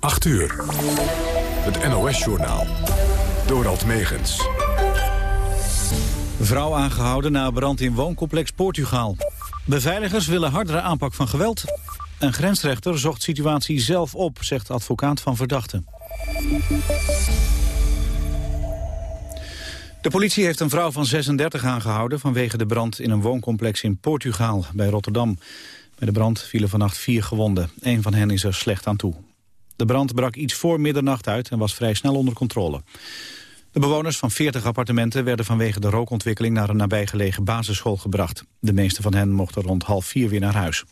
8 uur. Het NOS-journaal. Dorald Megens. Vrouw aangehouden na brand in wooncomplex Portugal. Beveiligers willen hardere aanpak van geweld. Een grensrechter zocht situatie zelf op, zegt advocaat van verdachten. De politie heeft een vrouw van 36 aangehouden... vanwege de brand in een wooncomplex in Portugal, bij Rotterdam. Bij de brand vielen vannacht vier gewonden. Een van hen is er slecht aan toe. De brand brak iets voor middernacht uit en was vrij snel onder controle. De bewoners van 40 appartementen werden vanwege de rookontwikkeling naar een nabijgelegen basisschool gebracht. De meeste van hen mochten rond half vier weer naar huis.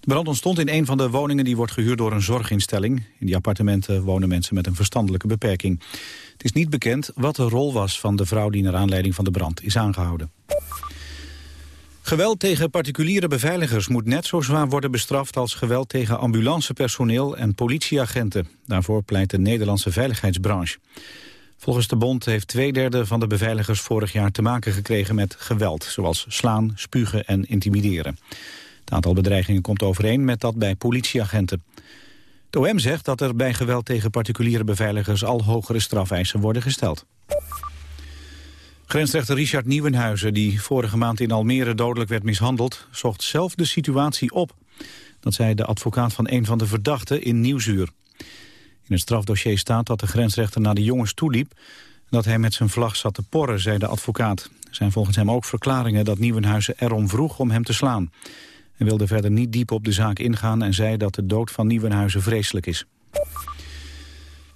De brand ontstond in een van de woningen die wordt gehuurd door een zorginstelling. In die appartementen wonen mensen met een verstandelijke beperking. Het is niet bekend wat de rol was van de vrouw die naar aanleiding van de brand is aangehouden. Geweld tegen particuliere beveiligers moet net zo zwaar worden bestraft als geweld tegen ambulancepersoneel en politieagenten. Daarvoor pleit de Nederlandse veiligheidsbranche. Volgens de bond heeft twee derde van de beveiligers vorig jaar te maken gekregen met geweld, zoals slaan, spugen en intimideren. Het aantal bedreigingen komt overeen met dat bij politieagenten. De OM zegt dat er bij geweld tegen particuliere beveiligers al hogere strafeisen worden gesteld. Grensrechter Richard Nieuwenhuizen, die vorige maand in Almere dodelijk werd mishandeld, zocht zelf de situatie op. Dat zei de advocaat van een van de verdachten in Nieuwsuur. In het strafdossier staat dat de grensrechter naar de jongens toeliep... en dat hij met zijn vlag zat te porren, zei de advocaat. Er zijn volgens hem ook verklaringen dat Nieuwenhuizen erom vroeg om hem te slaan. Hij wilde verder niet diep op de zaak ingaan en zei dat de dood van Nieuwenhuizen vreselijk is.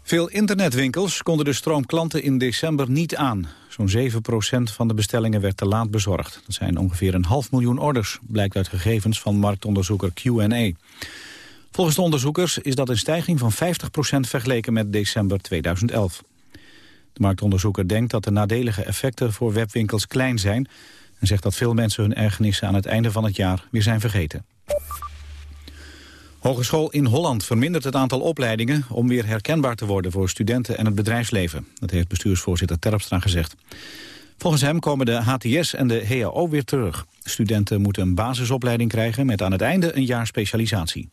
Veel internetwinkels konden de stroom klanten in december niet aan. Zo'n 7% van de bestellingen werd te laat bezorgd. Dat zijn ongeveer een half miljoen orders, blijkt uit gegevens van marktonderzoeker Q&A. Volgens de onderzoekers is dat een stijging van 50% vergeleken met december 2011. De marktonderzoeker denkt dat de nadelige effecten voor webwinkels klein zijn... en zegt dat veel mensen hun ergernissen aan het einde van het jaar weer zijn vergeten. Hogeschool in Holland vermindert het aantal opleidingen... om weer herkenbaar te worden voor studenten en het bedrijfsleven. Dat heeft bestuursvoorzitter Terpstra gezegd. Volgens hem komen de HTS en de HAO weer terug. Studenten moeten een basisopleiding krijgen met aan het einde een jaar specialisatie.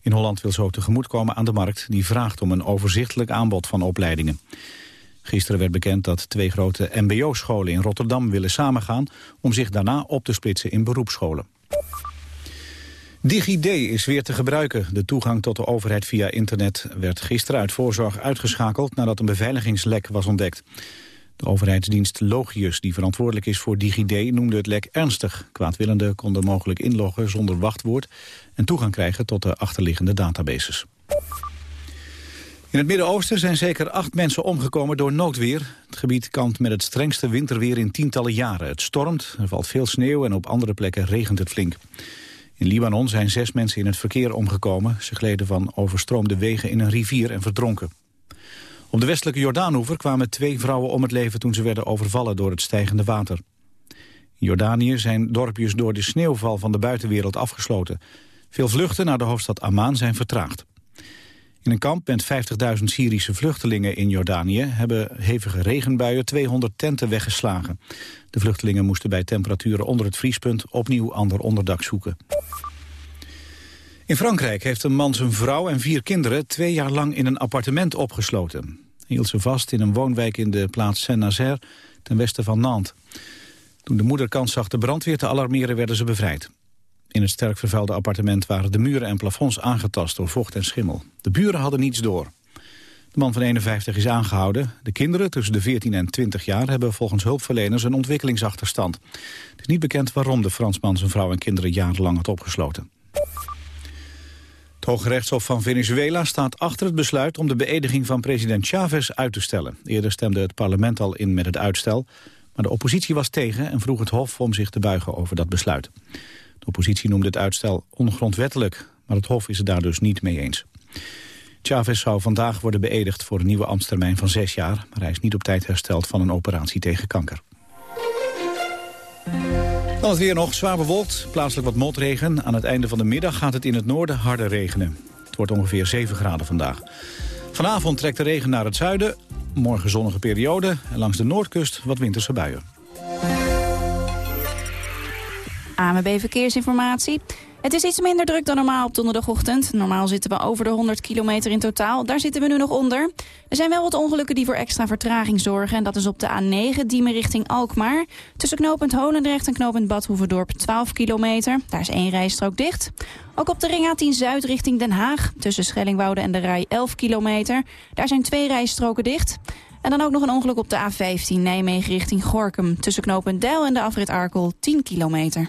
In Holland wil zo tegemoetkomen aan de markt... die vraagt om een overzichtelijk aanbod van opleidingen. Gisteren werd bekend dat twee grote mbo-scholen in Rotterdam willen samengaan... om zich daarna op te splitsen in beroepsscholen. DigiD is weer te gebruiken. De toegang tot de overheid via internet werd gisteren uit voorzorg uitgeschakeld... nadat een beveiligingslek was ontdekt. De overheidsdienst Logius, die verantwoordelijk is voor DigiD, noemde het lek ernstig. Kwaadwillenden konden mogelijk inloggen zonder wachtwoord en toegang krijgen tot de achterliggende databases. In het Midden-Oosten zijn zeker acht mensen omgekomen door noodweer. Het gebied kampt met het strengste winterweer in tientallen jaren. Het stormt, er valt veel sneeuw en op andere plekken regent het flink. In Libanon zijn zes mensen in het verkeer omgekomen. Ze gleden van overstroomde wegen in een rivier en verdronken. Op de westelijke Jordaanoever kwamen twee vrouwen om het leven... toen ze werden overvallen door het stijgende water. In Jordanië zijn dorpjes door de sneeuwval van de buitenwereld afgesloten. Veel vluchten naar de hoofdstad Amman zijn vertraagd. In een kamp met 50.000 Syrische vluchtelingen in Jordanië... hebben hevige regenbuien 200 tenten weggeslagen. De vluchtelingen moesten bij temperaturen onder het vriespunt... opnieuw ander onderdak zoeken. In Frankrijk heeft een man zijn vrouw en vier kinderen... twee jaar lang in een appartement opgesloten. Hij hield ze vast in een woonwijk in de plaats Saint-Nazaire... ten westen van Nantes. Toen de moeder kans zag de brandweer te alarmeren... werden ze bevrijd. In het sterk vervuilde appartement waren de muren en plafonds aangetast door vocht en schimmel. De buren hadden niets door. De man van 51 is aangehouden. De kinderen tussen de 14 en 20 jaar hebben volgens hulpverleners een ontwikkelingsachterstand. Het is niet bekend waarom de Fransman zijn vrouw en kinderen jarenlang had opgesloten. Het Hoge Rechtshof van Venezuela staat achter het besluit om de beëdiging van president Chavez uit te stellen. Eerder stemde het parlement al in met het uitstel, maar de oppositie was tegen en vroeg het Hof om zich te buigen over dat besluit. De oppositie noemde het uitstel ongrondwettelijk, maar het Hof is het daar dus niet mee eens. Chavez zou vandaag worden beëdigd voor een nieuwe ambtstermijn van zes jaar... maar hij is niet op tijd hersteld van een operatie tegen kanker. Dan het weer nog, zwaar bewolkt, plaatselijk wat motregen. Aan het einde van de middag gaat het in het noorden harder regenen. Het wordt ongeveer 7 graden vandaag. Vanavond trekt de regen naar het zuiden. Morgen zonnige periode en langs de noordkust wat winterse buien. AMB Verkeersinformatie. Het is iets minder druk dan normaal op donderdagochtend. Normaal zitten we over de 100 kilometer in totaal. Daar zitten we nu nog onder. Er zijn wel wat ongelukken die voor extra vertraging zorgen. En dat is op de A9, Diemen richting Alkmaar. Tussen knooppunt Holendrecht en knooppunt Badhoevedorp 12 kilometer. Daar is één rijstrook dicht. Ook op de ring A10 Zuid richting Den Haag. Tussen Schellingwoude en de Rij 11 kilometer. Daar zijn twee rijstroken dicht. En dan ook nog een ongeluk op de A15 Nijmegen richting Gorkum. Tussen knooppunt Deil en de afrit Arkel 10 kilometer.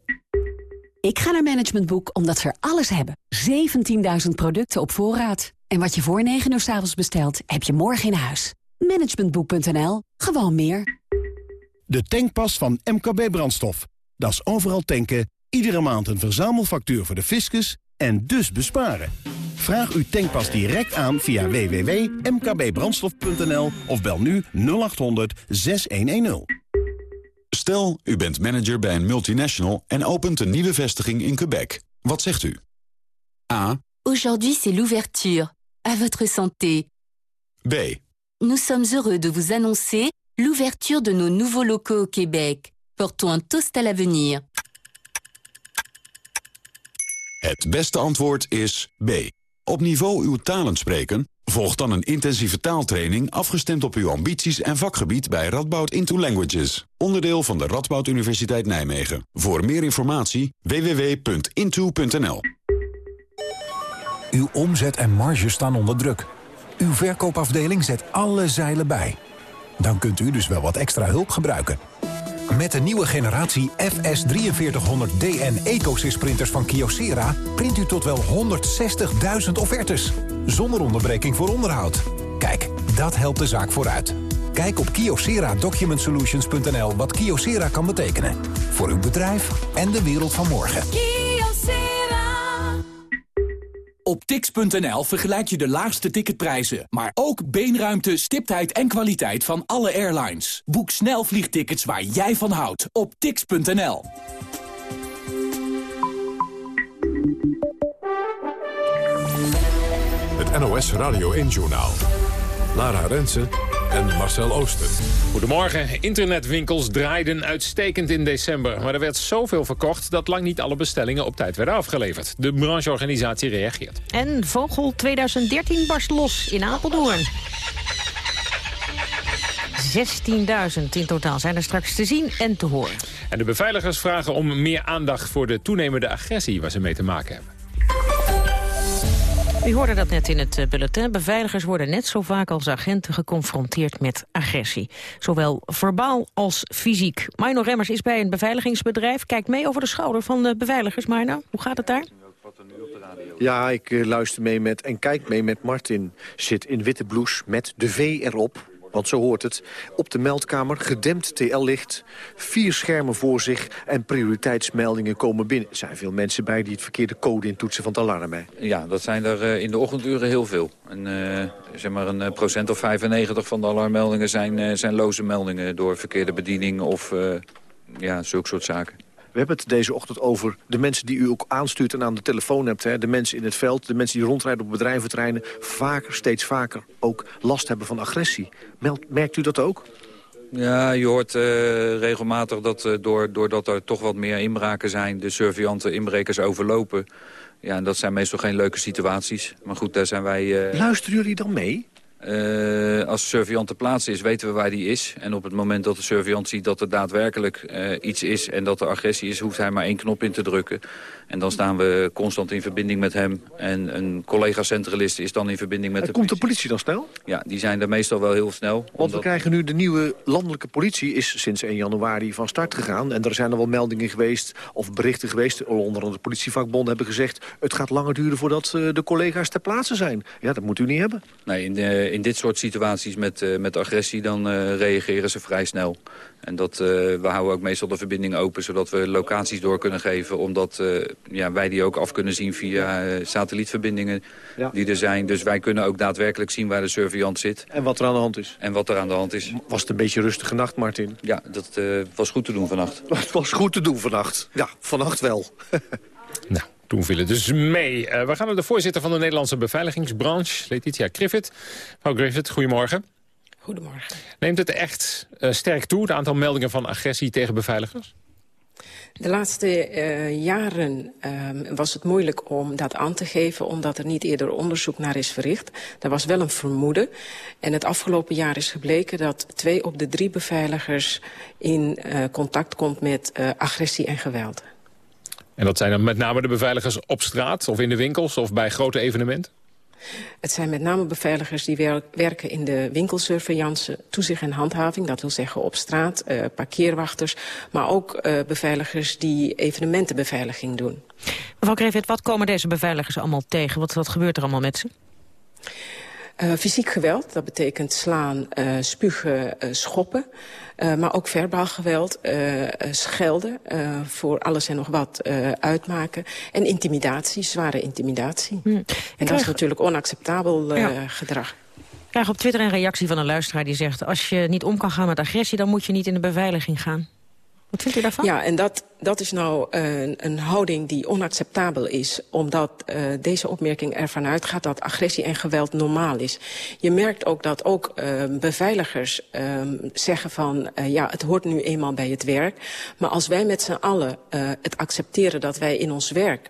Ik ga naar Management Boek omdat ze alles hebben. 17.000 producten op voorraad. En wat je voor 9 uur s avonds bestelt, heb je morgen in huis. Managementboek.nl. Gewoon meer. De tankpas van MKB Brandstof. Dat is overal tanken, iedere maand een verzamelfactuur voor de fiscus en dus besparen. Vraag uw tankpas direct aan via www.mkbbrandstof.nl of bel nu 0800 6110. Stel, u bent manager bij een multinational en opent een nieuwe vestiging in Quebec. Wat zegt u? A. Aujourd'hui c'est l'ouverture. À votre santé. B. Nous sommes heureux de vous annoncer l'ouverture de nos nouveaux locaux au Québec. Portons un toast à l'avenir. Het beste antwoord is B. Op niveau uw talen spreken? Volg dan een intensieve taaltraining afgestemd op uw ambities en vakgebied bij Radboud Into Languages. Onderdeel van de Radboud Universiteit Nijmegen. Voor meer informatie www.into.nl Uw omzet en marge staan onder druk. Uw verkoopafdeling zet alle zeilen bij. Dan kunt u dus wel wat extra hulp gebruiken. Met de nieuwe generatie FS4300DN EcoSys printers van Kyocera... print u tot wel 160.000 offertes. Zonder onderbreking voor onderhoud. Kijk, dat helpt de zaak vooruit. Kijk op kyocera-document-solutions.nl wat Kyocera kan betekenen. Voor uw bedrijf en de wereld van morgen. Op tix.nl vergelijk je de laagste ticketprijzen, maar ook beenruimte, stiptheid en kwaliteit van alle airlines. Boek snel vliegtickets waar jij van houdt op tix.nl. Het NOS Radio 1-journaal. Lara Rensen en Marcel Ooster. Goedemorgen. Internetwinkels draaiden uitstekend in december. Maar er werd zoveel verkocht dat lang niet alle bestellingen op tijd werden afgeleverd. De brancheorganisatie reageert. En Vogel 2013 barst los in Apeldoorn. 16.000 in totaal zijn er straks te zien en te horen. En de beveiligers vragen om meer aandacht voor de toenemende agressie waar ze mee te maken hebben. U hoorde dat net in het eh, bulletin. Beveiligers worden net zo vaak als agenten geconfronteerd met agressie. Zowel verbaal als fysiek. Mino Remmers is bij een beveiligingsbedrijf. Kijkt mee over de schouder van de beveiligers. Mino, hoe gaat het daar? Ja, ik eh, luister mee met en kijk mee met Martin. Zit in witte blouse met de V erop. Want zo hoort het. Op de meldkamer gedempt TL-licht. Vier schermen voor zich en prioriteitsmeldingen komen binnen. Er zijn veel mensen bij die het verkeerde code intoetsen van het alarm. Hè? Ja, dat zijn er uh, in de ochtenduren heel veel. En, uh, zeg maar een procent of 95 van de alarmmeldingen zijn, zijn loze meldingen... door verkeerde bediening of ja, zulke soort zaken. We hebben het deze ochtend over de mensen die u ook aanstuurt en aan de telefoon hebt. Hè? De mensen in het veld, de mensen die rondrijden op bedrijventerreinen. Vaker, steeds vaker ook last hebben van agressie. Merkt u dat ook? Ja, je hoort uh, regelmatig dat uh, door, doordat er toch wat meer inbraken zijn... de surveillanten inbrekers overlopen. Ja, en dat zijn meestal geen leuke situaties. Maar goed, daar zijn wij... Uh... Luisteren jullie dan mee? Uh, als de surveillant ter plaatse is, weten we waar die is. En op het moment dat de surveillant ziet dat er daadwerkelijk uh, iets is... en dat er agressie is, hoeft hij maar één knop in te drukken. En dan staan we constant in verbinding met hem. En een collega-centralist is dan in verbinding met en de komt politie. de politie dan snel? Ja, die zijn er meestal wel heel snel. Want omdat... we krijgen nu de nieuwe landelijke politie... is sinds 1 januari van start gegaan. En er zijn er wel meldingen geweest, of berichten geweest... onder andere de politievakbonden hebben gezegd... het gaat langer duren voordat uh, de collega's ter plaatse zijn. Ja, dat moet u niet hebben. Nee, in de in dit soort situaties met, met agressie, dan reageren ze vrij snel. En dat, we houden ook meestal de verbinding open, zodat we locaties door kunnen geven. Omdat ja, wij die ook af kunnen zien via satellietverbindingen die er zijn. Dus wij kunnen ook daadwerkelijk zien waar de surveillant zit. En wat er aan de hand is. En wat er aan de hand is. Was het een beetje rustige nacht, Martin? Ja, dat was goed te doen vannacht. Het was goed te doen vannacht. Ja, vannacht wel. nou, toen viel het dus mee. Uh, we gaan naar de voorzitter van de Nederlandse beveiligingsbranche, Letitia Griffith. Mevrouw Griffith, goedemorgen. Goedemorgen. Neemt het echt uh, sterk toe, het aantal meldingen van agressie tegen beveiligers? De laatste uh, jaren uh, was het moeilijk om dat aan te geven... omdat er niet eerder onderzoek naar is verricht. Er was wel een vermoeden. En het afgelopen jaar is gebleken dat twee op de drie beveiligers... in uh, contact komt met agressie en geweld. En dat zijn dan met name de beveiligers op straat of in de winkels of bij grote evenementen? Het zijn met name beveiligers die wer werken in de winkelsurveillance, toezicht en handhaving. Dat wil zeggen op straat, uh, parkeerwachters. Maar ook uh, beveiligers die evenementenbeveiliging doen. Mevrouw Krevit, wat komen deze beveiligers allemaal tegen? Wat, wat gebeurt er allemaal met ze? Uh, fysiek geweld, dat betekent slaan, uh, spugen, uh, schoppen. Maar ook verbaal geweld, schelden, voor alles en nog wat uitmaken. En intimidatie, zware intimidatie. Hm. En krijg... dat is natuurlijk onacceptabel ja. gedrag. Ik krijg op Twitter een reactie van een luisteraar die zegt... als je niet om kan gaan met agressie, dan moet je niet in de beveiliging gaan. Wat vindt u daarvan? Ja, en dat, dat is nou een, een houding die onacceptabel is. Omdat uh, deze opmerking ervan uitgaat dat agressie en geweld normaal is. Je merkt ook dat ook uh, beveiligers uh, zeggen van... ja, het hoort nu eenmaal bij het werk. Maar als wij met z'n allen het accepteren dat wij in ons werk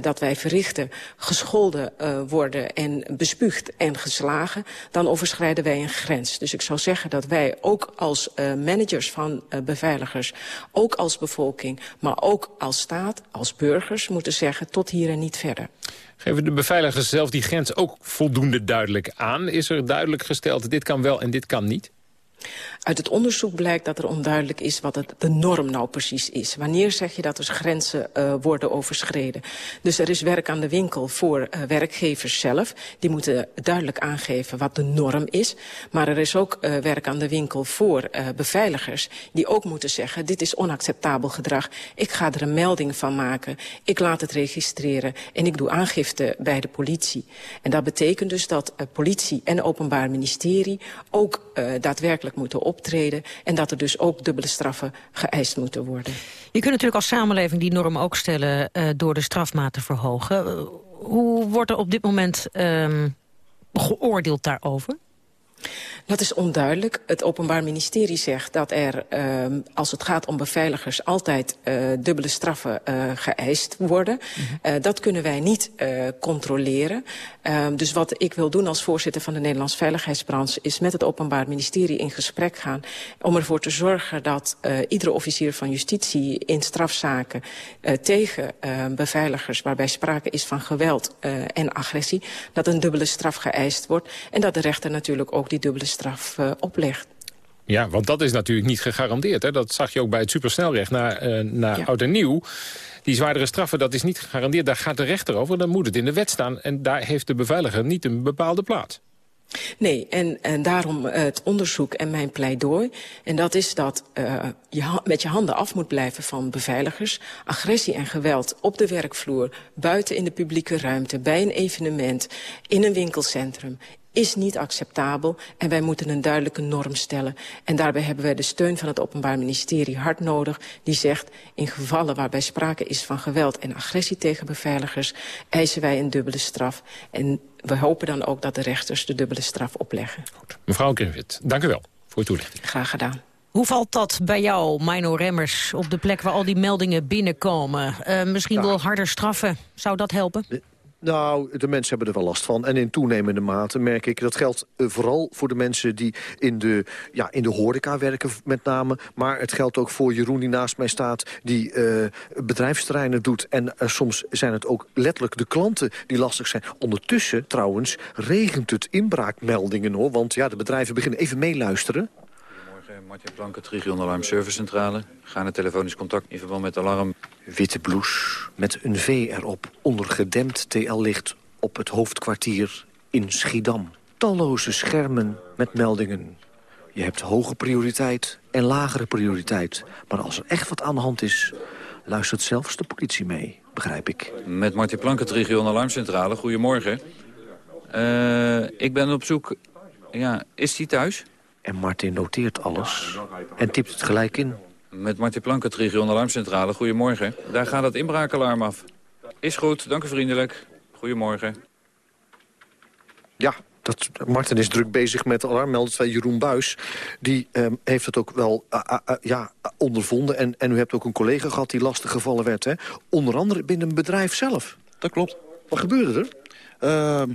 dat wij verrichten gescholden worden en bespuugd en geslagen, dan overschrijden wij een grens. Dus ik zou zeggen dat wij ook als managers van beveiligers, ook als bevolking, maar ook als staat, als burgers moeten zeggen tot hier en niet verder. Geven de beveiligers zelf die grens ook voldoende duidelijk aan? Is er duidelijk gesteld dit kan wel en dit kan niet? Uit het onderzoek blijkt dat er onduidelijk is wat het, de norm nou precies is. Wanneer zeg je dat er grenzen uh, worden overschreden? Dus er is werk aan de winkel voor uh, werkgevers zelf. Die moeten duidelijk aangeven wat de norm is. Maar er is ook uh, werk aan de winkel voor beveiligers. Die ook moeten zeggen, dit is onacceptabel gedrag. Ik ga er een melding van maken. Ik laat het registreren. En ik doe aangifte bij de politie. En dat betekent dus dat politie en openbaar ministerie ook daadwerkelijk moeten optreden... en dat er dus ook dubbele straffen geëist moeten worden. Je kunt natuurlijk als samenleving die norm ook stellen... Uh, door de strafmaat te verhogen. Uh, hoe wordt er op dit moment uh, geoordeeld daarover? Dat is onduidelijk. Het Openbaar Ministerie zegt dat er, uh, als het gaat om beveiligers... altijd uh, dubbele straffen uh, geëist worden. Mm -hmm. dat kunnen wij niet controleren. dus wat ik wil doen als voorzitter van de Nederlandse Veiligheidsbranche... is met het Openbaar Ministerie in gesprek gaan... om ervoor te zorgen dat iedere officier van justitie in strafzaken... tegen beveiligers waarbij sprake is van geweld en agressie... dat een dubbele straf geëist wordt. En dat de rechter natuurlijk ook die dubbele straf uh, oplegt. Ja, want dat is natuurlijk niet gegarandeerd. Hè? Dat zag je ook bij het supersnelrecht naar, uh, naar ja. oud en nieuw. Die zwaardere straffen, dat is niet gegarandeerd. Daar gaat de rechter over, dan moet het in de wet staan. En daar heeft de beveiliger niet een bepaalde plaats. Nee, en, en daarom uh, het onderzoek en mijn pleidooi. En dat is dat uh, je met je handen af moet blijven van beveiligers. Agressie en geweld op de werkvloer, buiten in de publieke ruimte... bij een evenement, in een winkelcentrum, is niet acceptabel en wij moeten een duidelijke norm stellen. En daarbij hebben wij de steun van het Openbaar Ministerie hard nodig... die zegt, in gevallen waarbij sprake is van geweld en agressie tegen beveiligers... eisen wij een dubbele straf. En we hopen dan ook dat de rechters de dubbele straf opleggen. Goed. Mevrouw Grinwit, dank u wel voor uw toelichting. Graag gedaan. Hoe valt dat bij jou, Mino Remmers, op de plek waar al die meldingen binnenkomen? Uh, misschien ja. wel harder straffen, zou dat helpen? Nou, de mensen hebben er wel last van. En in toenemende mate merk ik, dat geldt uh, vooral voor de mensen die in de, ja, in de horeca werken met name. Maar het geldt ook voor Jeroen die naast mij staat, die uh, bedrijfsterreinen doet. En uh, soms zijn het ook letterlijk de klanten die lastig zijn. Ondertussen trouwens regent het inbraakmeldingen hoor. Want ja, de bedrijven beginnen even meeluisteren. Martin Plank, het regionaal alarmservicecentrale. Gaande telefonisch contact in verband met alarm. Witte blouse met een V erop. Onder gedempt TL-licht op het hoofdkwartier in Schiedam. talloze schermen met meldingen. Je hebt hoge prioriteit en lagere prioriteit. Maar als er echt wat aan de hand is, luistert zelfs de politie mee, begrijp ik. Met Martin Plankert, regionaal alarmcentrale. Goedemorgen. Uh, ik ben op zoek... Ja, is hij thuis? En Martin noteert alles en tipt het gelijk in. Met Martin Plankert, regionaal alarmcentrale. Goedemorgen. Daar gaat het inbraakalarm af. Is goed, dank u vriendelijk. Goedemorgen. Ja, dat, Martin is druk bezig met alarmmelders bij Jeroen Buis. Die um, heeft het ook wel uh, uh, ja, ondervonden. En, en u hebt ook een collega gehad die lastig gevallen werd. Hè? Onder andere binnen een bedrijf zelf. Dat klopt. Wat gebeurde er? Uh,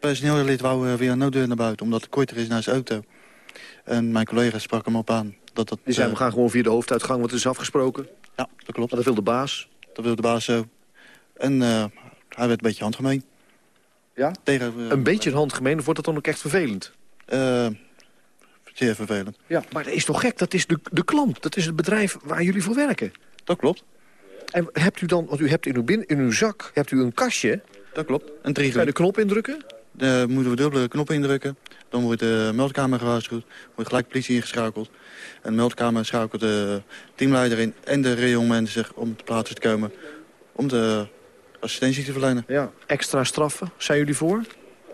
personeellid wou weer een nooddeur naar buiten... omdat de korter is naar zijn auto. En mijn collega sprak hem op aan. Dat dat, die zei, we gaan gewoon via de hoofduitgang, wat is afgesproken. Ja, dat klopt. dat wil de baas. Dat wil de baas zo. En hij werd een beetje handgemeen. Ja? Tegen, een beetje een handgemeen, wordt dat dan ook echt vervelend? Zeer vervelend. Ja, maar dat is toch gek? Dat is de, de klant, dat is het bedrijf waar jullie voor werken. Dat klopt. En hebt u dan, want u hebt in uw, bin, in uw zak hebt u een kastje. Dat klopt, een trigger. Kan je de knop indrukken? Dan moeten we dubbele knop indrukken. Dan wordt de meldkamer gewaarschuwd. wordt gelijk politie ingeschakeld. En de meldkamer schakelt de teamleider in en de reonmanager om te plaatsen te komen. Om de assistentie te verlenen. Ja. Extra straffen, zijn jullie voor?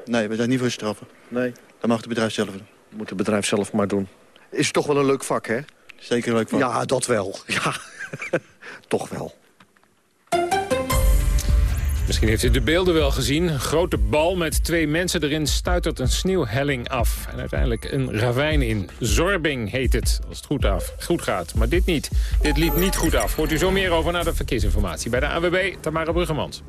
Nee, we zijn niet voor straffen. Nee. Dat mag het bedrijf zelf doen. Moet het bedrijf zelf maar doen. Is toch wel een leuk vak, hè? Zeker een leuk vak. Ja, dat wel. Ja, toch wel. Misschien heeft u de beelden wel gezien. Een grote bal met twee mensen erin stuitert een sneeuwhelling af. En uiteindelijk een ravijn in. Zorbing heet het, als het goed, af, goed gaat. Maar dit niet. Dit liep niet goed af. Hoort u zo meer over naar de verkeersinformatie. Bij de AWB, Tamara Bruggemans.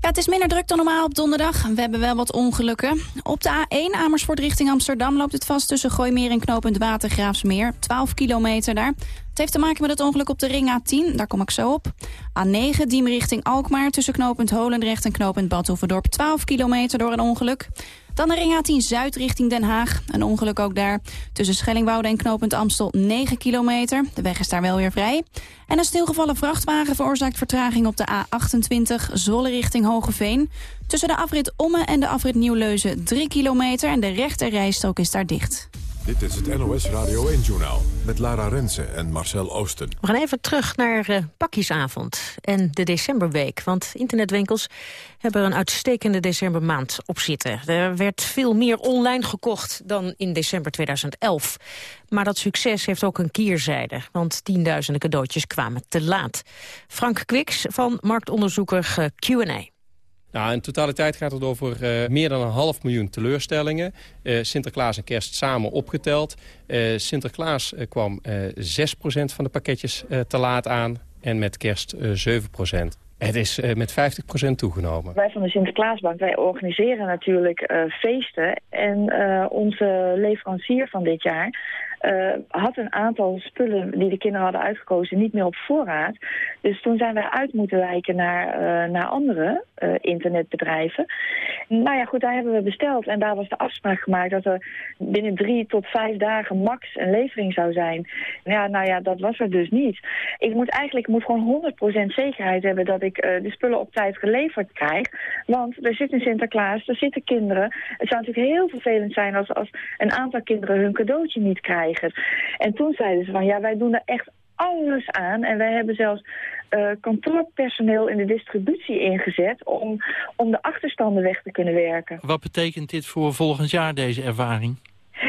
Ja, het is minder druk dan normaal op donderdag. We hebben wel wat ongelukken. Op de A1 Amersfoort richting Amsterdam loopt het vast tussen Gooimeer en knooppunt Watergraafsmeer. 12 kilometer daar. Het heeft te maken met het ongeluk op de ring A10, daar kom ik zo op. A9 Diem richting Alkmaar tussen knooppunt Holendrecht en knooppunt Badhoevedorp. 12 kilometer door een ongeluk. Dan de ring A10 Zuid richting Den Haag. Een ongeluk ook daar. Tussen Schellingwoude en knooppunt Amstel 9 kilometer. De weg is daar wel weer vrij. En een stilgevallen vrachtwagen veroorzaakt vertraging op de A28 Zwolle richting Hogeveen. Tussen de afrit Omme en de afrit Nieuwleuzen 3 kilometer en de rechter rijstrook is daar dicht. Dit is het NOS Radio 1-journaal met Lara Rensen en Marcel Oosten. We gaan even terug naar uh, pakjesavond en de decemberweek. Want internetwinkels hebben een uitstekende decembermaand op zitten. Er werd veel meer online gekocht dan in december 2011. Maar dat succes heeft ook een keerzijde. Want tienduizenden cadeautjes kwamen te laat. Frank Kwiks van marktonderzoeker eh, Q&A. Nou, in totaliteit gaat het over uh, meer dan een half miljoen teleurstellingen. Uh, Sinterklaas en kerst samen opgeteld. Uh, Sinterklaas kwam 6% van de pakketjes te laat aan en met kerst 7%. Het is met 50% toegenomen. Wij van de Sinterklaasbank wij organiseren natuurlijk feesten. En onze leverancier van dit jaar uh, had een aantal spullen die de kinderen hadden uitgekozen niet meer op voorraad. Dus toen zijn wij uit moeten wijken naar, uh, naar andere uh, internetbedrijven. Nou ja, goed, daar hebben we besteld. En daar was de afspraak gemaakt dat er binnen drie tot vijf dagen max een levering zou zijn. Ja, nou ja, dat was er dus niet. Ik moet eigenlijk moet gewoon 100% zekerheid hebben dat ik de spullen op tijd geleverd krijg. Want er zit een Sinterklaas, er zitten kinderen. Het zou natuurlijk heel vervelend zijn als, als een aantal kinderen hun cadeautje niet krijgen. En toen zeiden ze van, ja, wij doen er echt alles aan. En wij hebben zelfs uh, kantoorpersoneel in de distributie ingezet... Om, om de achterstanden weg te kunnen werken. Wat betekent dit voor volgend jaar, deze ervaring?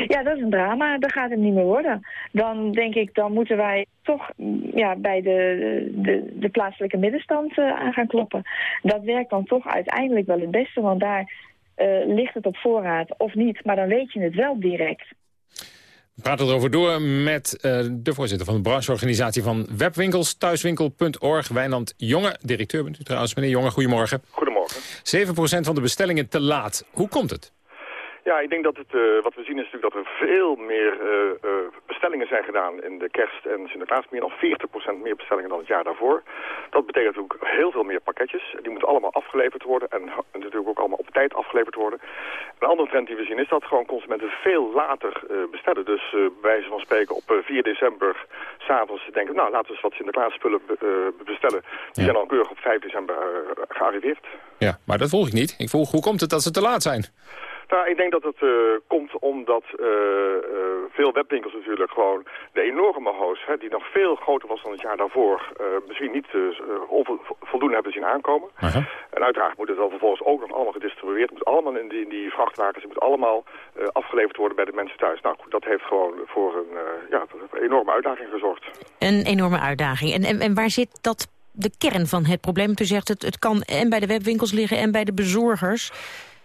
Ja, dat is een drama. Dat gaat het niet meer worden. Dan denk ik, dan moeten wij toch ja, bij de, de, de plaatselijke middenstand uh, aan gaan kloppen. Dat werkt dan toch uiteindelijk wel het beste, want daar uh, ligt het op voorraad of niet. Maar dan weet je het wel direct. We praten erover door met uh, de voorzitter van de brancheorganisatie van webwinkels, thuiswinkel.org, Wijnand Jonge. Directeur bent u trouwens, meneer Jonge. Goedemorgen. Goedemorgen. 7% van de bestellingen te laat. Hoe komt het? Ja, ik denk dat het, uh, wat we zien is natuurlijk dat er veel meer uh, bestellingen zijn gedaan in de kerst en Sinterklaas. Meer dan 40% meer bestellingen dan het jaar daarvoor. Dat betekent ook heel veel meer pakketjes. Die moeten allemaal afgeleverd worden en, en natuurlijk ook allemaal op tijd afgeleverd worden. Een andere trend die we zien is dat gewoon consumenten veel later bestellen. Dus bij wijze van spreken op 4 december s'avonds denken, nou laten we eens wat Sinterklaas spullen bestellen. Die zijn dan keurig op 5 december gearriveerd. Ja, maar dat volg ik niet. Ik volg hoe komt het dat ze te laat zijn? Nou, ik denk dat het uh, komt omdat uh, uh, veel webwinkels natuurlijk gewoon de enorme hoos, hè, die nog veel groter was dan het jaar daarvoor, misschien niet voldoende hebben zien aankomen. -huh. En uiteraard moet het dan vervolgens ook nog allemaal gedistribueerd. Het moet allemaal in die, in die vrachtwagens, het moet allemaal afgeleverd worden bij de mensen thuis. Nou goed, dat heeft gewoon voor een, ja, een enorme uitdaging gezorgd. Een enorme uitdaging. En, en, en waar zit dat de kern van het probleem? U zegt het, het kan en bij de webwinkels liggen en bij de bezorgers.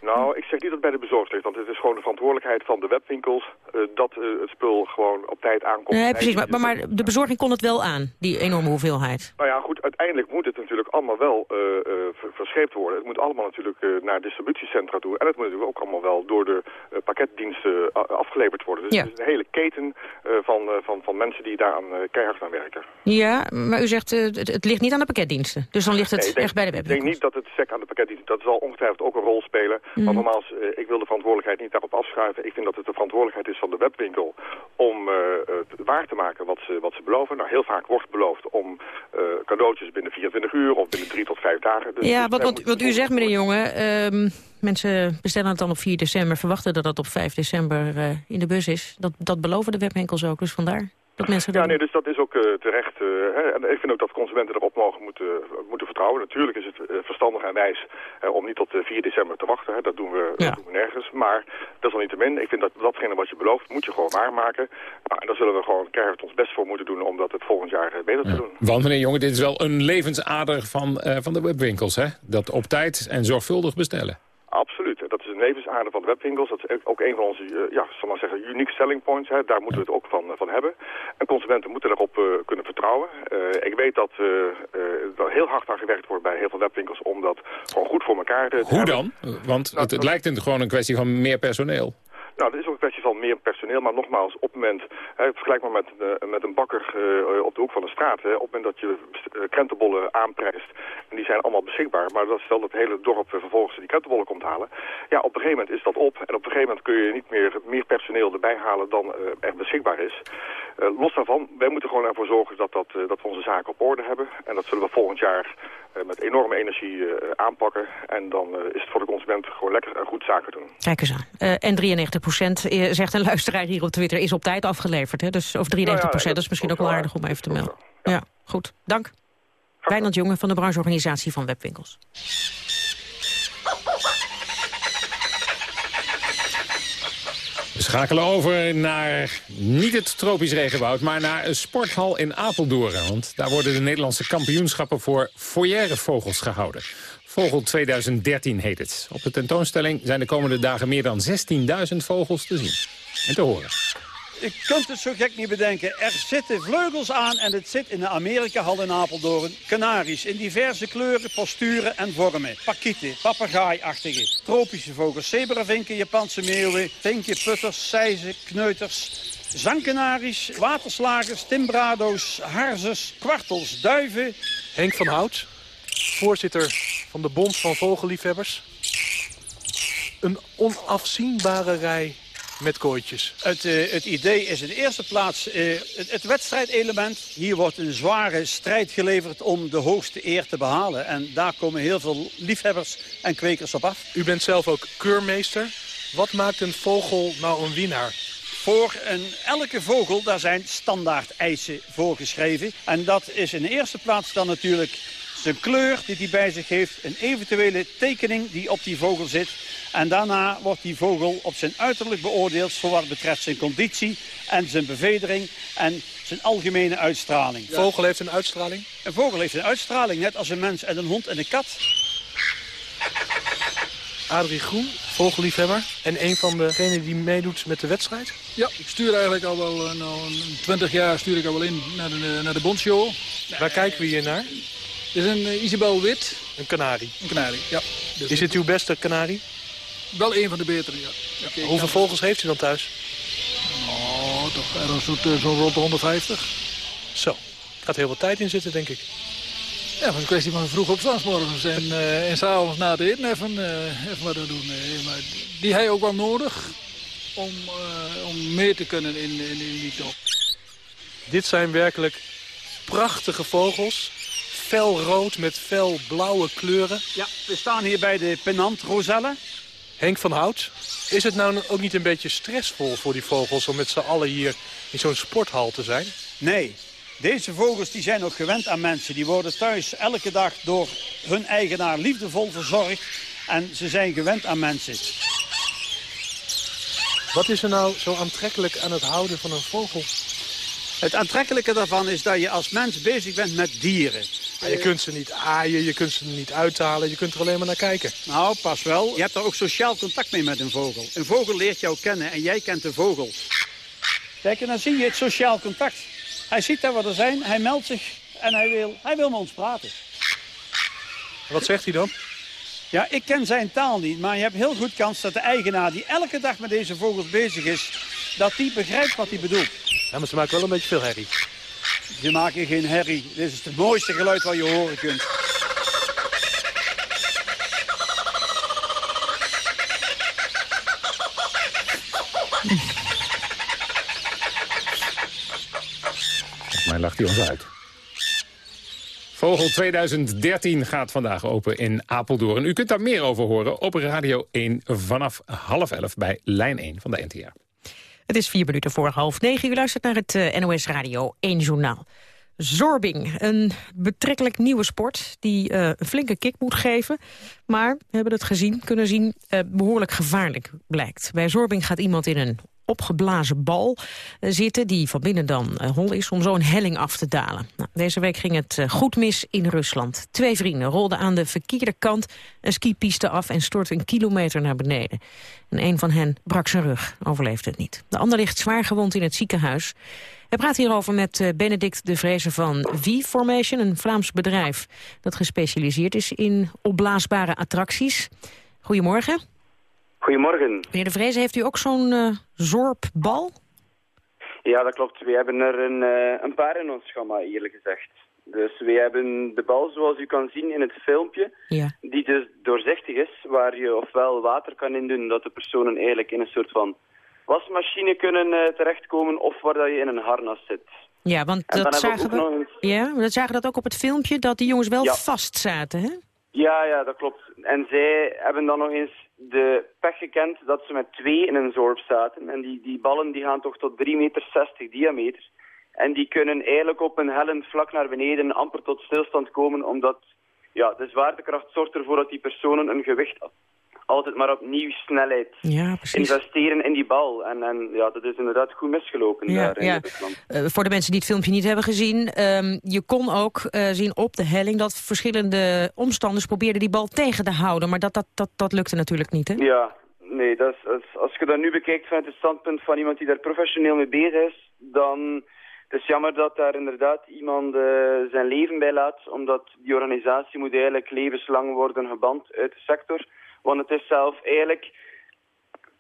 Nou, ik zeg niet dat het bij de bezorgers ligt, want het is gewoon de verantwoordelijkheid van de webwinkels uh, dat uh, het spul gewoon op tijd aankomt. Nee, precies, maar, maar, de bezorging kon het wel aan, die enorme hoeveelheid. Nou ja, goed, uiteindelijk moet het natuurlijk allemaal wel uh, verscheept worden. Het moet allemaal natuurlijk naar distributiecentra toe en het moet natuurlijk ook allemaal wel door de pakketdiensten afgeleverd worden. Dus ja. het is een hele keten van, van, van mensen die daar aan keihard aan werken. Ja, maar u zegt het, het, ligt niet aan de pakketdiensten, dus dan ligt het nee, denk, echt bij de webwinkels. Ik denk niet dat het sec aan de pakketdiensten, dat zal ongetwijfeld ook een rol spelen. Mm. Maar nogmaals, uh, ik wil de verantwoordelijkheid niet daarop afschuiven. Ik vind dat het de verantwoordelijkheid is van de webwinkel om uh, waar te maken wat ze, wat ze beloven. Nou, heel vaak wordt beloofd om uh, cadeautjes binnen 24 uur of binnen 3 tot 5 dagen. Dus ja, wat, wat, wat u zegt, meneer Jonge, um, mensen bestellen het dan op 4 december, verwachten dat het op 5 december in de bus is. Dat, dat beloven de webwinkels ook, dus vandaar. Dat mensen ja, nee, dus dat is ook uh, terecht. Uh, hè, en ik vind ook dat consumenten erop mogen moeten, moeten vertrouwen. Natuurlijk is het uh, verstandig en wijs om niet tot 4 december te wachten. Hè. Dat, doen we, ja. dat doen we nergens. Maar dat is al niet te min. Ik vind dat datgene wat je belooft, moet je gewoon waarmaken. Nou, en daar zullen we gewoon keihard ons best voor moeten doen om dat het volgend jaar beter ja. te doen. Want meneer Jonge, dit is wel een levensader van, van de webwinkels. Hè? Dat op tijd en zorgvuldig bestellen. Absoluut. Levensader van de webwinkels. Dat is ook een van onze, uh, ja, zal maar zeggen, unique selling points. Hè. Daar moeten we het ook van, van hebben. En consumenten moeten daarop uh, kunnen vertrouwen. Uh, ik weet dat er heel hard aan gewerkt wordt bij heel veel webwinkels om dat gewoon goed voor elkaar te Hoe dan? Want nou, het, het lijkt gewoon een kwestie van meer personeel. Nou, dat is ook een kwestie van meer personeel, maar nogmaals, op het moment, hè, vergelijk maar met, uh, met een bakker uh, op de hoek van de straat, hè, op het moment dat je uh, krentenbollen aanprijst, en die zijn allemaal beschikbaar, maar dat stel dat het hele dorp vervolgens die krentenbollen komt halen, ja, op een gegeven moment is dat op, en op een gegeven moment kun je niet meer, meer personeel erbij halen dan er beschikbaar is. los daarvan, wij moeten gewoon ervoor zorgen dat, dat, dat we onze zaken op orde hebben, en dat zullen we volgend jaar met enorme energie aanpakken, en dan is het voor de consument gewoon lekker en goed zaken doen. Kijk eens aan. en 93 procent, zegt een luisteraar hier op Twitter, is op tijd afgeleverd. Hè? Dus over 93 procent, nou ja, dat is misschien ook wel aardig om even te melden. Ja. ja, goed. Dank. Wijnand Jonge van de brancheorganisatie van Webwinkels. We schakelen over naar niet het tropisch regenwoud... maar naar een sporthal in Apeldoorn. Want daar worden de Nederlandse kampioenschappen voor vogels gehouden. Vogel 2013 heet het. Op de tentoonstelling zijn de komende dagen meer dan 16.000 vogels te zien en te horen. Je kunt het zo gek niet bedenken. Er zitten vleugels aan en het zit in de Amerika-hal in Apeldoorn. Kanaries in diverse kleuren, posturen en vormen. Pakieten, papegaaiachtige, tropische vogels, zebravinken, Japanse meeuwen, vinkje, putters, seizen, kneuters, zangkanaries, waterslagers, timbrado's, harzes, kwartels, duiven. Henk van Hout, voorzitter van de Bond van Vogelliefhebbers. Een onafzienbare rij met kooitjes. Het, uh, het idee is in de eerste plaats uh, het, het wedstrijdelement. Hier wordt een zware strijd geleverd om de hoogste eer te behalen. En daar komen heel veel liefhebbers en kwekers op af. U bent zelf ook keurmeester. Wat maakt een vogel nou een winnaar? Voor een, elke vogel, daar zijn standaard eisen voorgeschreven. En dat is in de eerste plaats dan natuurlijk zijn kleur die hij bij zich heeft, een eventuele tekening die op die vogel zit. En daarna wordt die vogel op zijn uiterlijk beoordeeld voor wat betreft zijn conditie en zijn bevedering en zijn algemene uitstraling. Een vogel heeft een uitstraling? Een vogel heeft een uitstraling, net als een mens en een hond en een kat. Adrie Groen, vogelliefhebber. En een van degenen die meedoet met de wedstrijd? Ja, ik stuur eigenlijk al wel, uh, nou, 20 jaar stuur ik al wel in naar de, naar de bondshow. Waar kijken we hier naar? Dit is een uh, Isabel Wit. Een kanarie? Een kanarie, ja. Dus is het uw beste kanarie? Wel een van de betere, ja. Hoeveel vogels heeft u dan thuis? Oh, toch ergens zo'n zo rond de 150. Zo, gaat heel veel tijd in zitten, denk ik. Ja, het is een kwestie van vroeg opstaansmorgens en, uh, en s'avonds na het eten even, uh, even wat doen. Nee, maar die heb je ook wel nodig om, uh, om mee te kunnen in, in, in die top. Dit zijn werkelijk prachtige vogels felrood met felblauwe kleuren. Ja, we staan hier bij de Penant Roselle. Henk van Hout, is het nou ook niet een beetje stressvol voor die vogels... om met z'n allen hier in zo'n sporthal te zijn? Nee, deze vogels die zijn ook gewend aan mensen. Die worden thuis elke dag door hun eigenaar liefdevol verzorgd. En ze zijn gewend aan mensen. Wat is er nou zo aantrekkelijk aan het houden van een vogel? Het aantrekkelijke daarvan is dat je als mens bezig bent met dieren. Maar je kunt ze niet aaien, je kunt ze niet uithalen, je kunt er alleen maar naar kijken. Nou, pas wel. Je hebt er ook sociaal contact mee met een vogel. Een vogel leert jou kennen en jij kent de vogel. Kijk, en dan zie je het sociaal contact. Hij ziet dat we er zijn, hij meldt zich en hij wil, hij wil met ons praten. Wat zegt hij dan? Ja, ik ken zijn taal niet, maar je hebt heel goed kans dat de eigenaar die elke dag met deze vogels bezig is, dat die begrijpt wat hij bedoelt. Ja, maar ze maken wel een beetje veel herrie. Ze maken geen herrie. Dit is het mooiste geluid wat je horen kunt. Mij lacht hij ons uit. Vogel 2013 gaat vandaag open in Apeldoorn. U kunt daar meer over horen op Radio 1 vanaf half elf bij Lijn 1 van de NTR. Het is vier minuten voor half negen. U luistert naar het eh, NOS Radio 1 Journaal. Zorbing, een betrekkelijk nieuwe sport die uh, een flinke kick moet geven. Maar we hebben het gezien, kunnen zien, uh, behoorlijk gevaarlijk blijkt. Bij Zorbing gaat iemand in een opgeblazen bal uh, zitten... die van binnen dan hol is om zo een helling af te dalen. Nou, deze week ging het goed mis in Rusland. Twee vrienden rolden aan de verkeerde kant een skipiste af... en stortten een kilometer naar beneden. En een van hen brak zijn rug, overleefde het niet. De ander ligt zwaar gewond in het ziekenhuis. We praten hierover met Benedict de Vreese van V-Formation, een Vlaams bedrijf dat gespecialiseerd is in opblaasbare attracties. Goedemorgen. Goedemorgen. Meneer de Vreese, heeft u ook zo'n uh, zorpbal? Ja, dat klopt. We hebben er een, uh, een paar in ons gamma, eerlijk gezegd. Dus we hebben de bal, zoals u kan zien in het filmpje, ja. die dus doorzichtig is, waar je ofwel water kan indoen, dat de personen eigenlijk in een soort van wasmachine kunnen uh, terechtkomen of waar dat je in een harnas zit. Ja, want dat zagen, we, we eens... ja, we zagen dat ook op het filmpje, dat die jongens wel ja. vast zaten, hè? Ja, ja, dat klopt. En zij hebben dan nog eens de pech gekend dat ze met twee in een zorp zaten. En die, die ballen die gaan toch tot 3,60 meter diameter. En die kunnen eigenlijk op een hellend vlak naar beneden amper tot stilstand komen, omdat ja, de zwaartekracht zorgt ervoor dat die personen een gewicht altijd maar opnieuw snelheid ja, investeren in die bal. En, en ja, dat is inderdaad goed misgelopen ja, daar in ja. Uh, voor de mensen die het filmpje niet hebben gezien... Um, je kon ook uh, zien op de helling dat verschillende omstanders probeerden die bal tegen te houden. Maar dat, dat, dat, dat lukte natuurlijk niet, hè? Ja, nee, dat is, als, als je dat nu bekijkt vanuit het standpunt van iemand die daar professioneel mee bezig is... dan het is jammer dat daar inderdaad iemand uh, zijn leven bij laat... omdat die organisatie moet eigenlijk levenslang worden geband uit de sector... Want het is zelf eigenlijk,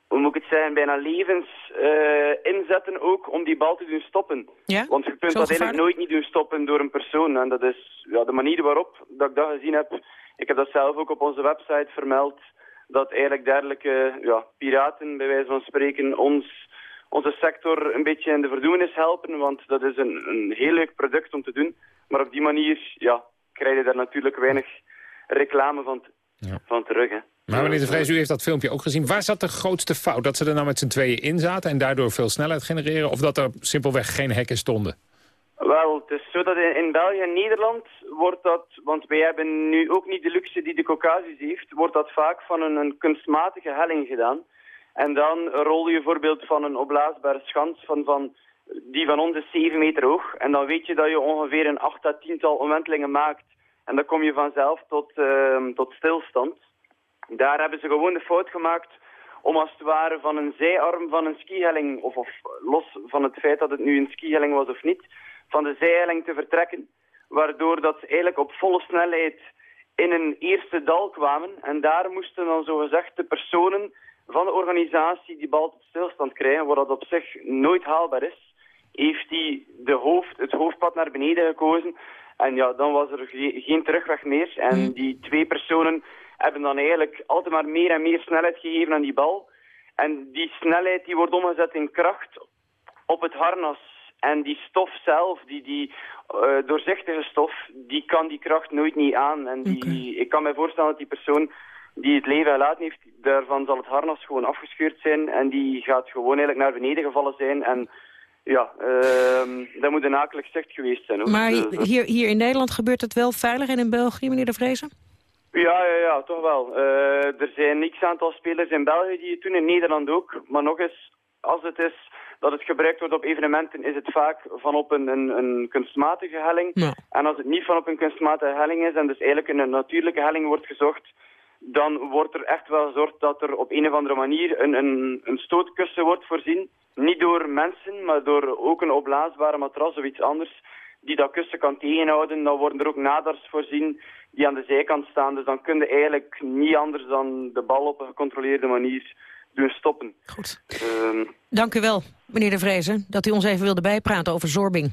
hoe moet ik het zeggen, bijna levens uh, inzetten ook om die bal te doen stoppen. Ja? Want je kunt Zo dat gevaarlijk? eigenlijk nooit niet doen stoppen door een persoon. En dat is ja, de manier waarop dat ik dat gezien heb. Ik heb dat zelf ook op onze website vermeld. Dat eigenlijk dergelijke ja, piraten, bij wijze van spreken, ons, onze sector een beetje in de verdoemenis helpen. Want dat is een, een heel leuk product om te doen. Maar op die manier ja, krijg je daar natuurlijk weinig reclame van, ja. van terug. Hè. Maar meneer de Vrees, u heeft dat filmpje ook gezien. Waar zat de grootste fout? Dat ze er nou met z'n tweeën in zaten en daardoor veel snelheid genereren? Of dat er simpelweg geen hekken stonden? Wel, het is zo dat in, België en Nederland wordt dat, want wij hebben nu ook niet de luxe die de Caucasus heeft, wordt dat vaak van een, een kunstmatige helling gedaan. En dan rol je bijvoorbeeld van een opblaasbare schans van, van, die van ons is 7 meter hoog. En dan weet je dat je ongeveer een 8 à 10 tal omwentelingen maakt. En dan kom je vanzelf tot, uh, tot stilstand. Daar hebben ze gewoon de fout gemaakt om als het ware van een zijarm van een skihelling, of, of los van het feit dat het nu een skihelling was of niet, van de zijhelling te vertrekken, waardoor dat ze eigenlijk op volle snelheid in een eerste dal kwamen. En daar moesten dan zogezegd de personen van de organisatie die bal tot stilstand krijgen, waar dat op zich nooit haalbaar is, heeft die de hoofd, het hoofdpad naar beneden gekozen. En ja, dan was er ge geen terugweg meer. En die twee personen hebben dan eigenlijk altijd maar meer en meer snelheid gegeven aan die bal. En die snelheid die wordt omgezet in kracht op het harnas. En die stof zelf, die, die uh, doorzichtige stof, die kan die kracht nooit niet aan. En die, okay. ik kan me voorstellen dat die persoon die het leven gelaten heeft, daarvan zal het harnas gewoon afgescheurd zijn en die gaat gewoon eigenlijk naar beneden gevallen zijn en ja, uh, dat moet een akelig zicht geweest zijn. Hoor. Maar Dus, hier, hier in Nederland gebeurt het wel veilig en in België, meneer De Vrezen? Ja, ja, ja, toch wel. Eh, er zijn x aantal spelers in België die het doen, in Nederland ook. Maar nog eens, als het is dat het gebruikt wordt op evenementen, is het vaak van op een, een, een kunstmatige helling. En als het niet van op een kunstmatige helling is en dus eigenlijk een natuurlijke helling wordt gezocht, dan wordt er echt wel gezorgd dat er op een of andere manier een, een, een stootkussen wordt voorzien. Niet door mensen, maar door ook een opblaasbare matras of iets anders die dat kussen kan tegenhouden. Dan worden er ook naders voorzien die aan de zijkant staan. Dus dan kun je eigenlijk niet anders dan de bal op een gecontroleerde manier doen stoppen. Goed. Ehm, Dank u wel, meneer De Vrezen, dat u ons even wilde bijpraten over Zorbing.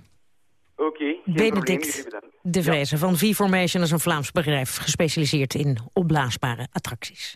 Oké, probleem, Benedict. De Vrezen van V-Formation is een Vlaams bedrijf... gespecialiseerd in opblaasbare attracties.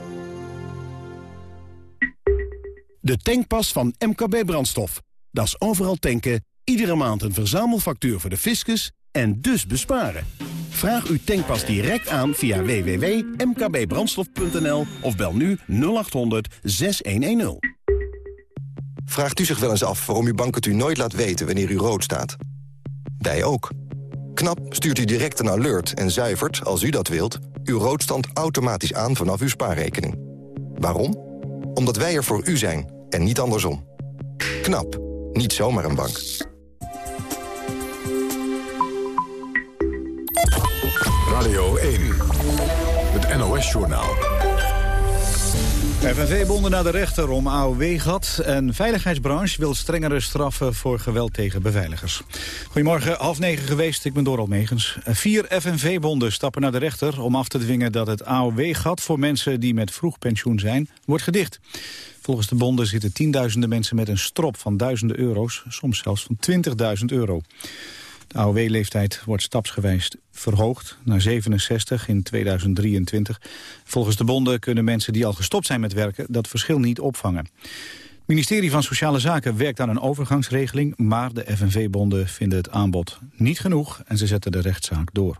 De tankpas van MKB Brandstof. Dat is overal tanken, iedere maand een verzamelfactuur voor de fiscus en dus besparen. Vraag uw tankpas direct aan via www.mkbbrandstof.nl of bel nu 0800 6110. Vraagt u zich wel eens af waarom uw bank het u nooit laat weten wanneer u rood staat? Wij ook. KNAP stuurt u direct een alert en zuivert, als u dat wilt... uw roodstand automatisch aan vanaf uw spaarrekening. Waarom? Omdat wij er voor u zijn en niet andersom. KNAP. Niet zomaar een bank. Radio 1. Het NOS-journaal. FNV-bonden naar de rechter om AOW-gat en veiligheidsbranche wil strengere straffen voor geweld tegen beveiligers. Goedemorgen, half negen geweest, ik ben Doral Megens. Vier FNV-bonden stappen naar de rechter om af te dwingen dat het AOW-gat voor mensen die met vroeg pensioen zijn, wordt gedicht. Volgens de bonden zitten tienduizenden mensen met een strop van duizenden euro's, soms zelfs van 20.000 euro. De AOW-leeftijd wordt stapsgewijs verhoogd naar 67 in 2023. Volgens de bonden kunnen mensen die al gestopt zijn met werken dat verschil niet opvangen. Het ministerie van Sociale Zaken werkt aan een overgangsregeling... maar de FNV-bonden vinden het aanbod niet genoeg en ze zetten de rechtszaak door.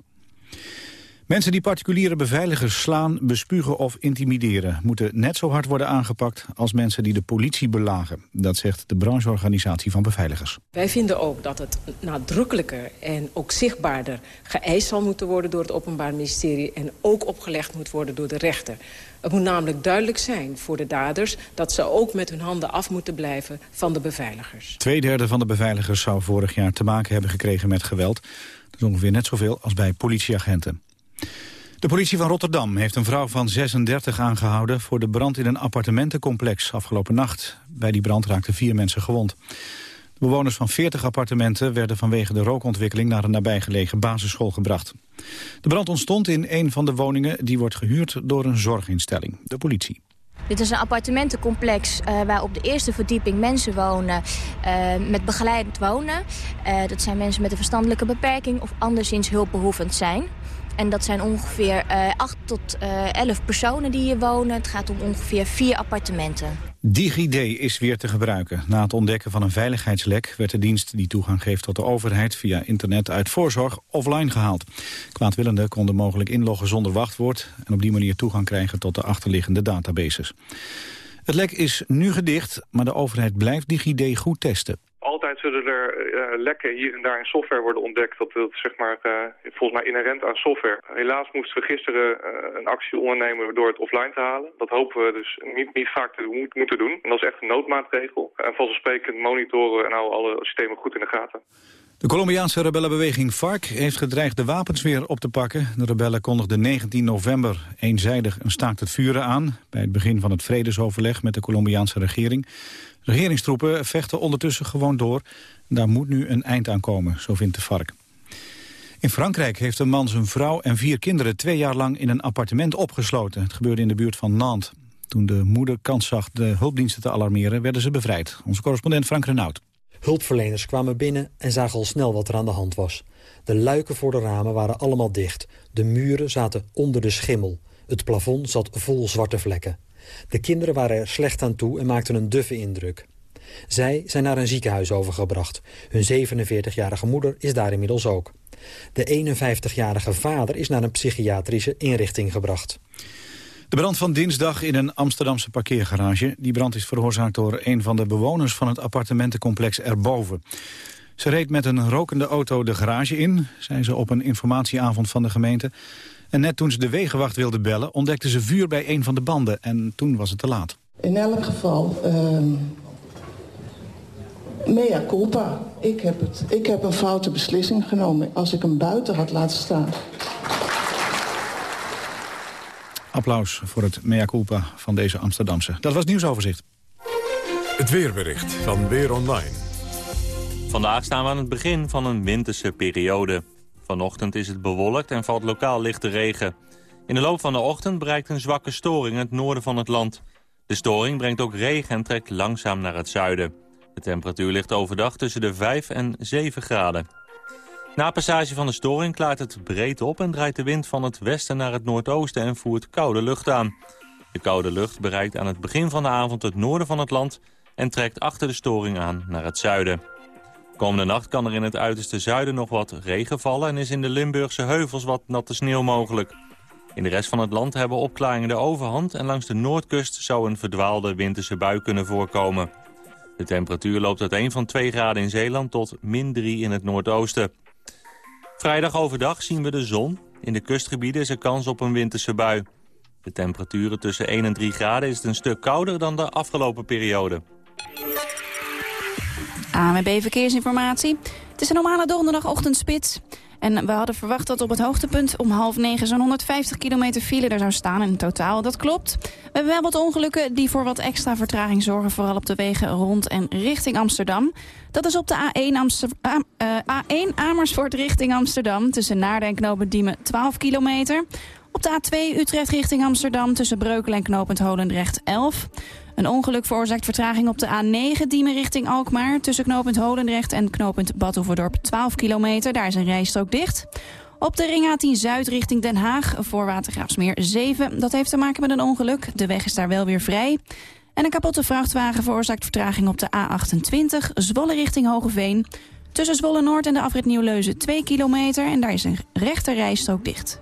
Mensen die particuliere beveiligers slaan, bespugen of intimideren... moeten net zo hard worden aangepakt als mensen die de politie belagen. Dat zegt de brancheorganisatie van beveiligers. Wij vinden ook dat het nadrukkelijker en ook zichtbaarder geëist zal moeten worden door het Openbaar Ministerie... en ook opgelegd moet worden door de rechter. Het moet namelijk duidelijk zijn voor de daders... dat ze ook met hun handen af moeten blijven van de beveiligers. Tweederde van de beveiligers zou vorig jaar te maken hebben gekregen met geweld. Dat is ongeveer net zoveel als bij politieagenten. De politie van Rotterdam heeft een vrouw van 36 aangehouden... voor de brand in een appartementencomplex afgelopen nacht. Bij die brand raakten vier mensen gewond. De bewoners van 40 appartementen werden vanwege de rookontwikkeling... naar een nabijgelegen basisschool gebracht. De brand ontstond in een van de woningen... die wordt gehuurd door een zorginstelling, de politie. Dit is een appartementencomplex uh, waar op de eerste verdieping mensen wonen uh, met begeleidend wonen. Uh, dat zijn mensen met een verstandelijke beperking of anderszins hulpbehoevend zijn. En dat zijn ongeveer uh, 8 tot uh, 11 personen die hier wonen. Het gaat om ongeveer vier appartementen. DigiD is weer te gebruiken. Na het ontdekken van een veiligheidslek werd de dienst die toegang geeft tot de overheid via internet uit voorzorg offline gehaald. Kwaadwillenden konden mogelijk inloggen zonder wachtwoord en op die manier toegang krijgen tot de achterliggende databases. Het lek is nu gedicht, maar de overheid blijft DigiD goed testen. Zullen er uh, lekken hier en daar in software worden ontdekt. Dat wil zeg maar uh, volgens mij inherent aan software. Helaas moesten we gisteren uh, een actie ondernemen door het offline te halen. Dat hopen we dus niet, niet vaak te doen, moeten doen. En dat is echt een noodmaatregel. En vanzelfsprekend monitoren en houden alle systemen goed in de gaten. De Colombiaanse rebellenbeweging FARC heeft gedreigd de wapens weer op te pakken. De rebellen kondigden 19 november eenzijdig een staakt het vuren aan... bij het begin van het vredesoverleg met de Colombiaanse regering. Regeringstroepen vechten ondertussen gewoon door. Daar moet nu een eind aan komen, zo vindt de FARC. In Frankrijk heeft een man zijn vrouw en vier kinderen twee jaar lang in een appartement opgesloten. Het gebeurde in de buurt van Nantes. Toen de moeder kans zag de hulpdiensten te alarmeren, werden ze bevrijd. Onze correspondent Frank Renaud. Hulpverleners kwamen binnen en zagen al snel wat er aan de hand was. De luiken voor de ramen waren allemaal dicht. De muren zaten onder de schimmel. Het plafond zat vol zwarte vlekken. De kinderen waren er slecht aan toe en maakten een duffe indruk. Zij zijn naar een ziekenhuis overgebracht. Hun 47-jarige moeder is daar inmiddels ook. De 51-jarige vader is naar een psychiatrische inrichting gebracht. De brand van dinsdag in een Amsterdamse parkeergarage. Die brand is veroorzaakt door een van de bewoners van het appartementencomplex erboven. Ze reed met een rokende auto de garage in, zei ze op een informatieavond van de gemeente. En net toen ze de wegenwacht wilde bellen, ontdekte ze vuur bij een van de banden. En toen was het te laat. In elk geval, uh, mea culpa. Ik heb, het. ik heb een foute beslissing genomen als ik hem buiten had laten staan. Applaus voor het mea culpa van deze Amsterdamse. Dat was het nieuwsoverzicht. Het weerbericht van Weer Online. Vandaag staan we aan het begin van een winterse periode. Vanochtend is het bewolkt en valt lokaal lichte regen. In de loop van de ochtend bereikt een zwakke storing het noorden van het land. De storing brengt ook regen en trekt langzaam naar het zuiden. De temperatuur ligt overdag tussen de 5 en 7 graden. Na passage van de storing klaart het breed op en draait de wind van het westen naar het noordoosten en voert koude lucht aan. De koude lucht bereikt aan het begin van de avond het noorden van het land en trekt achter de storing aan naar het zuiden. Komende nacht kan er in het uiterste zuiden nog wat regen vallen... en is in de Limburgse heuvels wat natte sneeuw mogelijk. In de rest van het land hebben opklaringen de overhand... en langs de noordkust zou een verdwaalde winterse bui kunnen voorkomen. De temperatuur loopt uiteen van 2 graden in Zeeland tot min 3 in het noordoosten. Vrijdag overdag zien we de zon. In de kustgebieden is er kans op een winterse bui. De temperaturen tussen 1 en 3 graden is het een stuk kouder dan de afgelopen periode. AMB Verkeersinformatie. Het is een normale donderdagochtendspits. En we hadden verwacht dat op het hoogtepunt om half negen zo'n 150 kilometer file er zou staan in totaal. Dat klopt. We hebben wel wat ongelukken die voor wat extra vertraging zorgen, vooral op de wegen rond en richting Amsterdam. Dat is op de A1, Amster uh, A1 Amersfoort richting Amsterdam tussen Naarden en Knopen Diemen 12 kilometer. Op de A2 Utrecht richting Amsterdam tussen Breukelen en Knopend Holendrecht 11. Een ongeluk veroorzaakt vertraging op de A9 Diemen richting Alkmaar... tussen knooppunt Holendrecht en knooppunt Badhoevedorp 12 kilometer. Daar is een rijstrook dicht. Op de ring A10 Zuid richting Den Haag voor Watergraafsmeer 7. Dat heeft te maken met een ongeluk. De weg is daar wel weer vrij. En een kapotte vrachtwagen veroorzaakt vertraging op de A28... Zwolle richting Hogeveen. Tussen Zwolle Noord en de afrit Nieuwleuzen 2 kilometer... en daar is een rechte rijstrook dicht.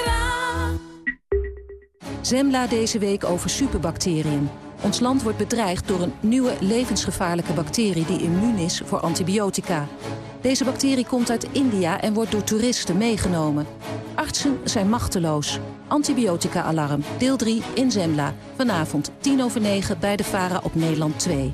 Zembla deze week over superbacteriën. Ons land wordt bedreigd door een nieuwe levensgevaarlijke bacterie... die immuun is voor antibiotica. Deze bacterie komt uit India en wordt door toeristen meegenomen. Artsen zijn machteloos. Antibiotica-alarm, deel 3 in Zembla. Vanavond 10 over 9 bij de VARA op Nederland 2.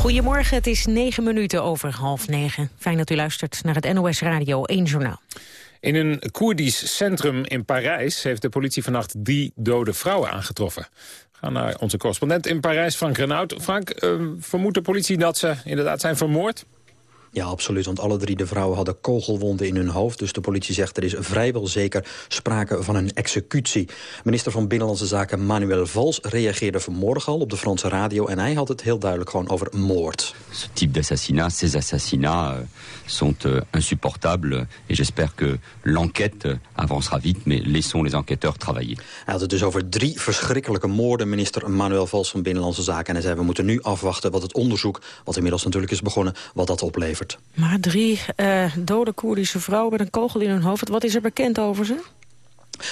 Goedemorgen, het is negen minuten over half negen. Fijn dat u luistert naar het NOS Radio 1 Journaal. In een Koerdisch centrum in Parijs heeft de politie vannacht drie dode vrouwen aangetroffen. We gaan naar onze correspondent in Parijs, Frank Renaud. Frank, uh, vermoedt de politie dat ze inderdaad zijn vermoord? Ja, absoluut, want alle drie de vrouwen hadden kogelwonden in hun hoofd. Dus de politie zegt er is vrijwel zeker sprake van een executie. Minister van Binnenlandse Zaken Manuel Valls reageerde vanmorgen al op de Franse radio... en hij had het heel duidelijk gewoon over moord. Ce type d'assassinat, ces assassinats euh, sont euh, insupportables. Et j'espère que l'enquête avancera vite, mais laissons les enquêteurs travailler. Hij had het dus over drie verschrikkelijke moorden, minister Manuel Valls van Binnenlandse Zaken. En hij zei, we moeten nu afwachten wat het onderzoek, wat inmiddels natuurlijk is begonnen, wat dat oplevert. Maar drie uh, dode Koerdische vrouwen met een kogel in hun hoofd. Wat is er bekend over ze?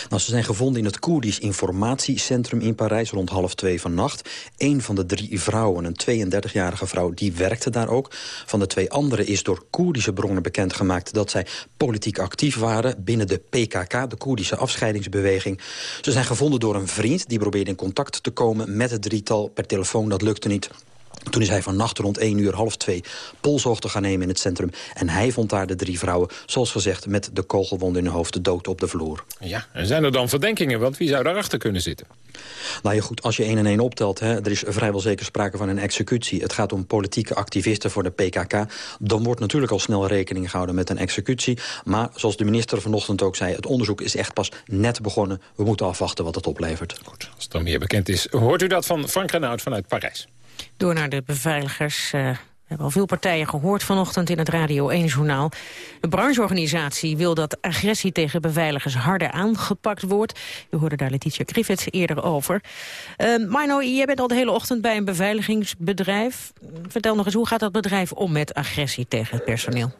Nou, ze zijn gevonden in het Koerdisch informatiecentrum in Parijs rond half twee vannacht. Een van de drie vrouwen, een 32-jarige vrouw, die werkte daar ook. Van de twee anderen is door Koerdische bronnen bekendgemaakt... dat zij politiek actief waren binnen de PKK, de Koerdische afscheidingsbeweging. Ze zijn gevonden door een vriend, die probeerde in contact te komen met het drietal per telefoon. Dat lukte niet. Toen is hij vannacht rond 1 uur, half 2, polshoogte gaan nemen in het centrum. En hij vond daar de drie vrouwen, zoals gezegd, met de kogelwonden in hun hoofd dood op de vloer. Ja, en zijn er dan verdenkingen? Want wie zou daarachter kunnen zitten? Nou ja, goed, als je één en één optelt, hè, er is vrijwel zeker sprake van een executie. Het gaat om politieke activisten voor de PKK. Dan wordt natuurlijk al snel rekening gehouden met een executie. Maar zoals de minister vanochtend ook zei, het onderzoek is echt pas net begonnen. We moeten afwachten wat het oplevert. Goed, als er meer bekend is, hoort u dat van Frank Renaud vanuit Parijs. Door naar de beveiligers. Uh, we hebben al veel partijen gehoord vanochtend in het Radio 1-journaal. De brancheorganisatie wil dat agressie tegen beveiligers harder aangepakt wordt. U hoorde daar Letitia Griffiths eerder over. Uh, Marno, jij bent al de hele ochtend bij een beveiligingsbedrijf. Vertel nog eens, hoe gaat dat bedrijf om met agressie tegen het personeel?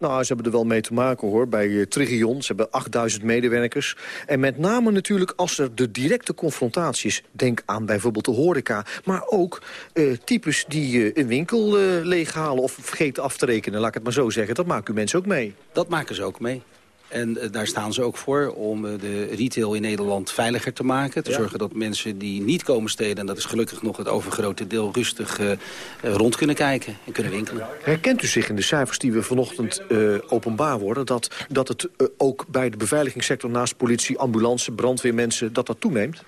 Nou, ze hebben er wel mee te maken hoor, bij uh, Trigion. Ze hebben 8000 medewerkers. En met name natuurlijk als er de directe confrontaties... denk aan bijvoorbeeld de horeca, maar ook uh, types die uh, een winkel leeghalen... of vergeten af te rekenen, laat ik het maar zo zeggen. Dat maken u mensen ook mee. Dat maken ze ook mee. En uh, daar staan ze ook voor om uh, de retail in Nederland veiliger te maken. Te ja. zorgen dat mensen die niet komen steden... en dat is gelukkig nog het overgrote deel rustig uh, rond kunnen kijken en kunnen winkelen. Herkent u zich in de cijfers die we vanochtend openbaar worden... dat, dat het ook bij de beveiligingssector naast politie, ambulance, brandweermensen... dat dat toeneemt?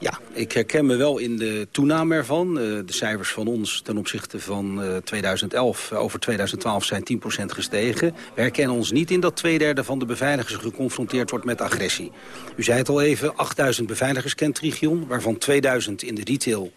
Ja, ik herken me wel in de toename ervan. Uh, de cijfers van ons ten opzichte van uh, 2011 over 2012 zijn 10% gestegen. We herkennen ons niet in dat twee derde van de beveiligers geconfronteerd wordt met agressie. U zei het al even, 8000 beveiligers kent Region, waarvan 2000 in de retail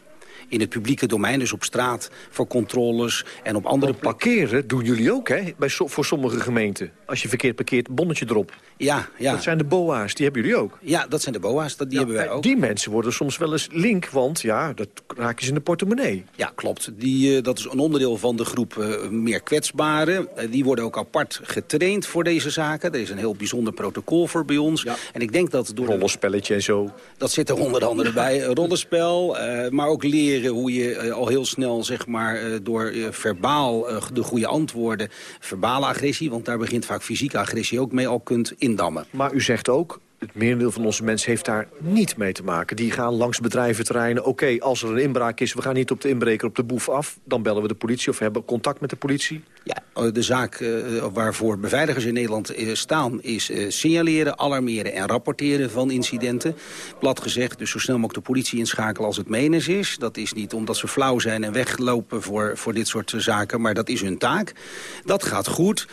in het publieke domein, dus op straat, voor controles en op andere... Want parkeren doen jullie ook, hè, bij so voor sommige gemeenten. Als je verkeerd parkeert, bonnetje erop. Ja, ja. Dat zijn de boa's, die hebben jullie ook. Ja, dat zijn de boa's, dat, die ja, hebben wij ook. Die mensen worden soms wel eens link, want ja, dat raak je ze in de portemonnee. Ja, klopt. Die, uh, dat is een onderdeel van de groep uh, meer kwetsbaren. Uh, die worden ook apart getraind voor deze zaken. Er is een heel bijzonder protocol voor bij ons. Ja. En ik denk dat... Door Rollenspelletje en zo. Dat zit er onder andere bij. Rollenspel, maar ook leren hoe je al heel snel, zeg maar, door verbaal de goede antwoorden... verbale agressie, want daar begint vaak fysieke agressie ook mee al kunt indammen. Maar u zegt ook, het merendeel van onze mensen heeft daar niet mee te maken. Die gaan langs bedrijventerreinen. Oké, als er een inbraak is, we gaan niet op de inbreker op de boef af. Dan bellen we de politie of hebben contact met de politie. Ja, de zaak uh, waarvoor beveiligers in Nederland uh, staan... is signaleren, alarmeren en rapporteren van incidenten. Plat gezegd, dus zo snel mogelijk de politie inschakelen als het menens is. Dat is niet omdat ze flauw zijn en weglopen voor, voor dit soort zaken... maar dat is hun taak. Dat gaat goed.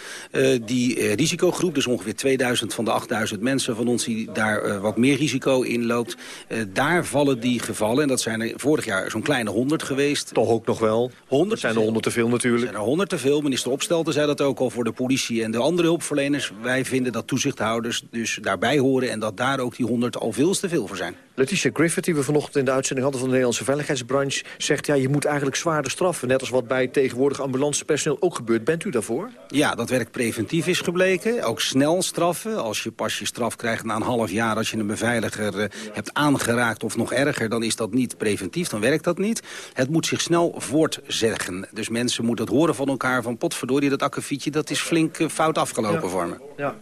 die risicogroep, dus ongeveer 2000 van de 8000 mensen van ons... die daar uh, wat meer risico in loopt. Uh, daar vallen die gevallen, en dat zijn er vorig jaar zo'n kleine 100 geweest. Toch ook nog wel? 100 dat zijn er 100 te veel natuurlijk. zijn er 100 te veel. Minister Opstelten zei dat ook al voor de politie en de andere hulpverleners. Wij vinden dat toezichthouders dus daarbij horen... en dat daar ook die 100 al veel te veel voor zijn. Letitia Griffith, die we vanochtend in de uitzending hadden... van de Nederlandse veiligheidsbranche, zegt... ja, je moet eigenlijk zwaarder straffen. Net als wat bij tegenwoordig ambulancepersoneel ook gebeurt. Bent u daarvoor? Ja, dat werkt preventief is gebleken. Ook snel straffen. Als je pas je straf krijgt na een half jaar... als je een beveiliger uh, hebt aangeraakt of nog erger... dan is dat niet preventief, dan werkt dat niet. Het moet zich snel voortzeggen. Dus mensen moeten het horen van elkaar van... potverdorie, dat akkefietje, dat is flink uh, fout afgelopen ja. voor me. Ja.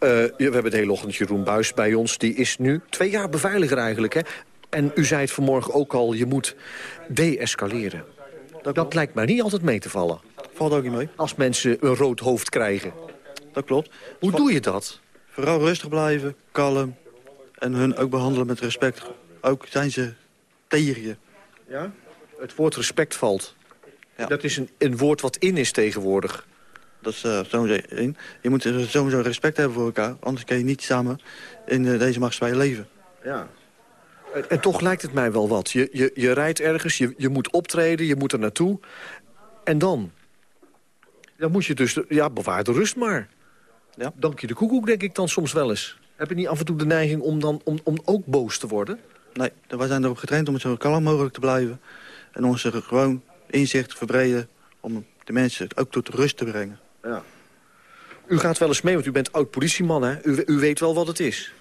Uh, we hebben het hele ochtend Jeroen Buis bij ons. Die is nu twee jaar beveiliger eigenlijk. Hè? En u zei het vanmorgen ook al, je moet de-escaleren. Dat, dat lijkt mij niet altijd mee te vallen. Valt ook niet mee. Als mensen een rood hoofd krijgen. Dat klopt. Hoe doe je dat? Vooral rustig blijven, kalm. En hun ook behandelen met respect. Ook zijn ze tegen je. Ja? Het woord respect valt. Dat is een, een woord wat in is tegenwoordig. Dat is uh, sowieso in. Je moet sowieso respect hebben voor elkaar. Anders kan je niet samen in uh, deze maatschappij leven. Ja. En, en, toch lijkt het mij wel wat. Je, je, je rijdt ergens, je, je moet optreden, je moet er naartoe. En dan? Dan moet je dus... Ja, bewaar de rust maar. Ja. Dank je de koekoek, denk ik dan soms wel eens. Heb je niet af en toe de neiging om, dan, om, om ook boos te worden? Nee, wij zijn erop getraind om het zo kalm mogelijk te blijven. En onze gewoon inzicht te verbreden om de mensen ook tot rust te brengen. Ja. U gaat wel eens mee, want u bent oud-politieman, hè? U, u weet wel wat het is.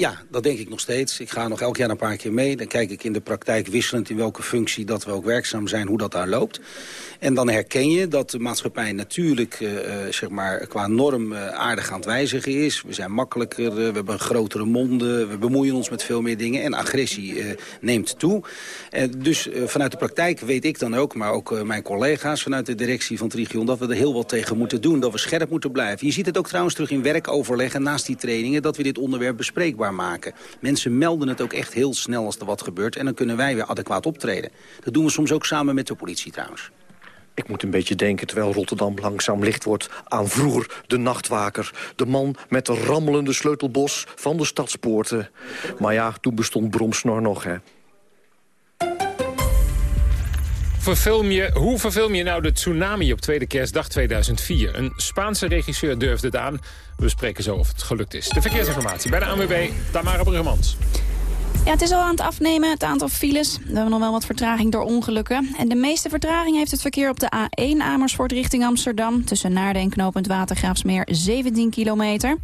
Ja, dat denk ik nog steeds. Ik ga nog elk jaar een paar keer mee. Dan kijk ik in de praktijk wisselend in welke functie dat we ook werkzaam zijn, hoe dat daar loopt. En dan herken je dat de maatschappij natuurlijk uh, zeg maar, qua norm uh, aardig aan het wijzigen is. We zijn makkelijker, we hebben grotere monden, we bemoeien ons met veel meer dingen. En agressie neemt toe. dus vanuit de praktijk weet ik dan ook, maar ook mijn collega's vanuit de directie van Trigion... dat we er heel wat tegen moeten doen, dat we scherp moeten blijven. Je ziet het ook trouwens terug in werkoverleggen naast die trainingen... dat we dit onderwerp bespreekbaar maken. Mensen melden het ook echt heel snel als er wat gebeurt... en dan kunnen wij weer adequaat optreden. Dat doen we soms ook samen met de politie trouwens. Ik moet een beetje denken, terwijl Rotterdam langzaam licht wordt... aan vroeger de nachtwaker. De man met de rammelende sleutelbos van de stadspoorten. Maar ja, toen bestond Bromsnor nog, hè. Verfilm je, hoe verfilm je nou de tsunami op tweede kerstdag 2004? Een Spaanse regisseur durfde het aan. We spreken zo of het gelukt is. De verkeersinformatie bij de ANWB, Tamara Bruggemans. Ja, het is al aan het afnemen, het aantal files. We hebben nog wel wat vertraging door ongelukken. En de meeste vertraging heeft het verkeer op de A1 Amersfoort richting Amsterdam. Tussen Naarden en knooppunt Watergraafsmeer 17 kilometer.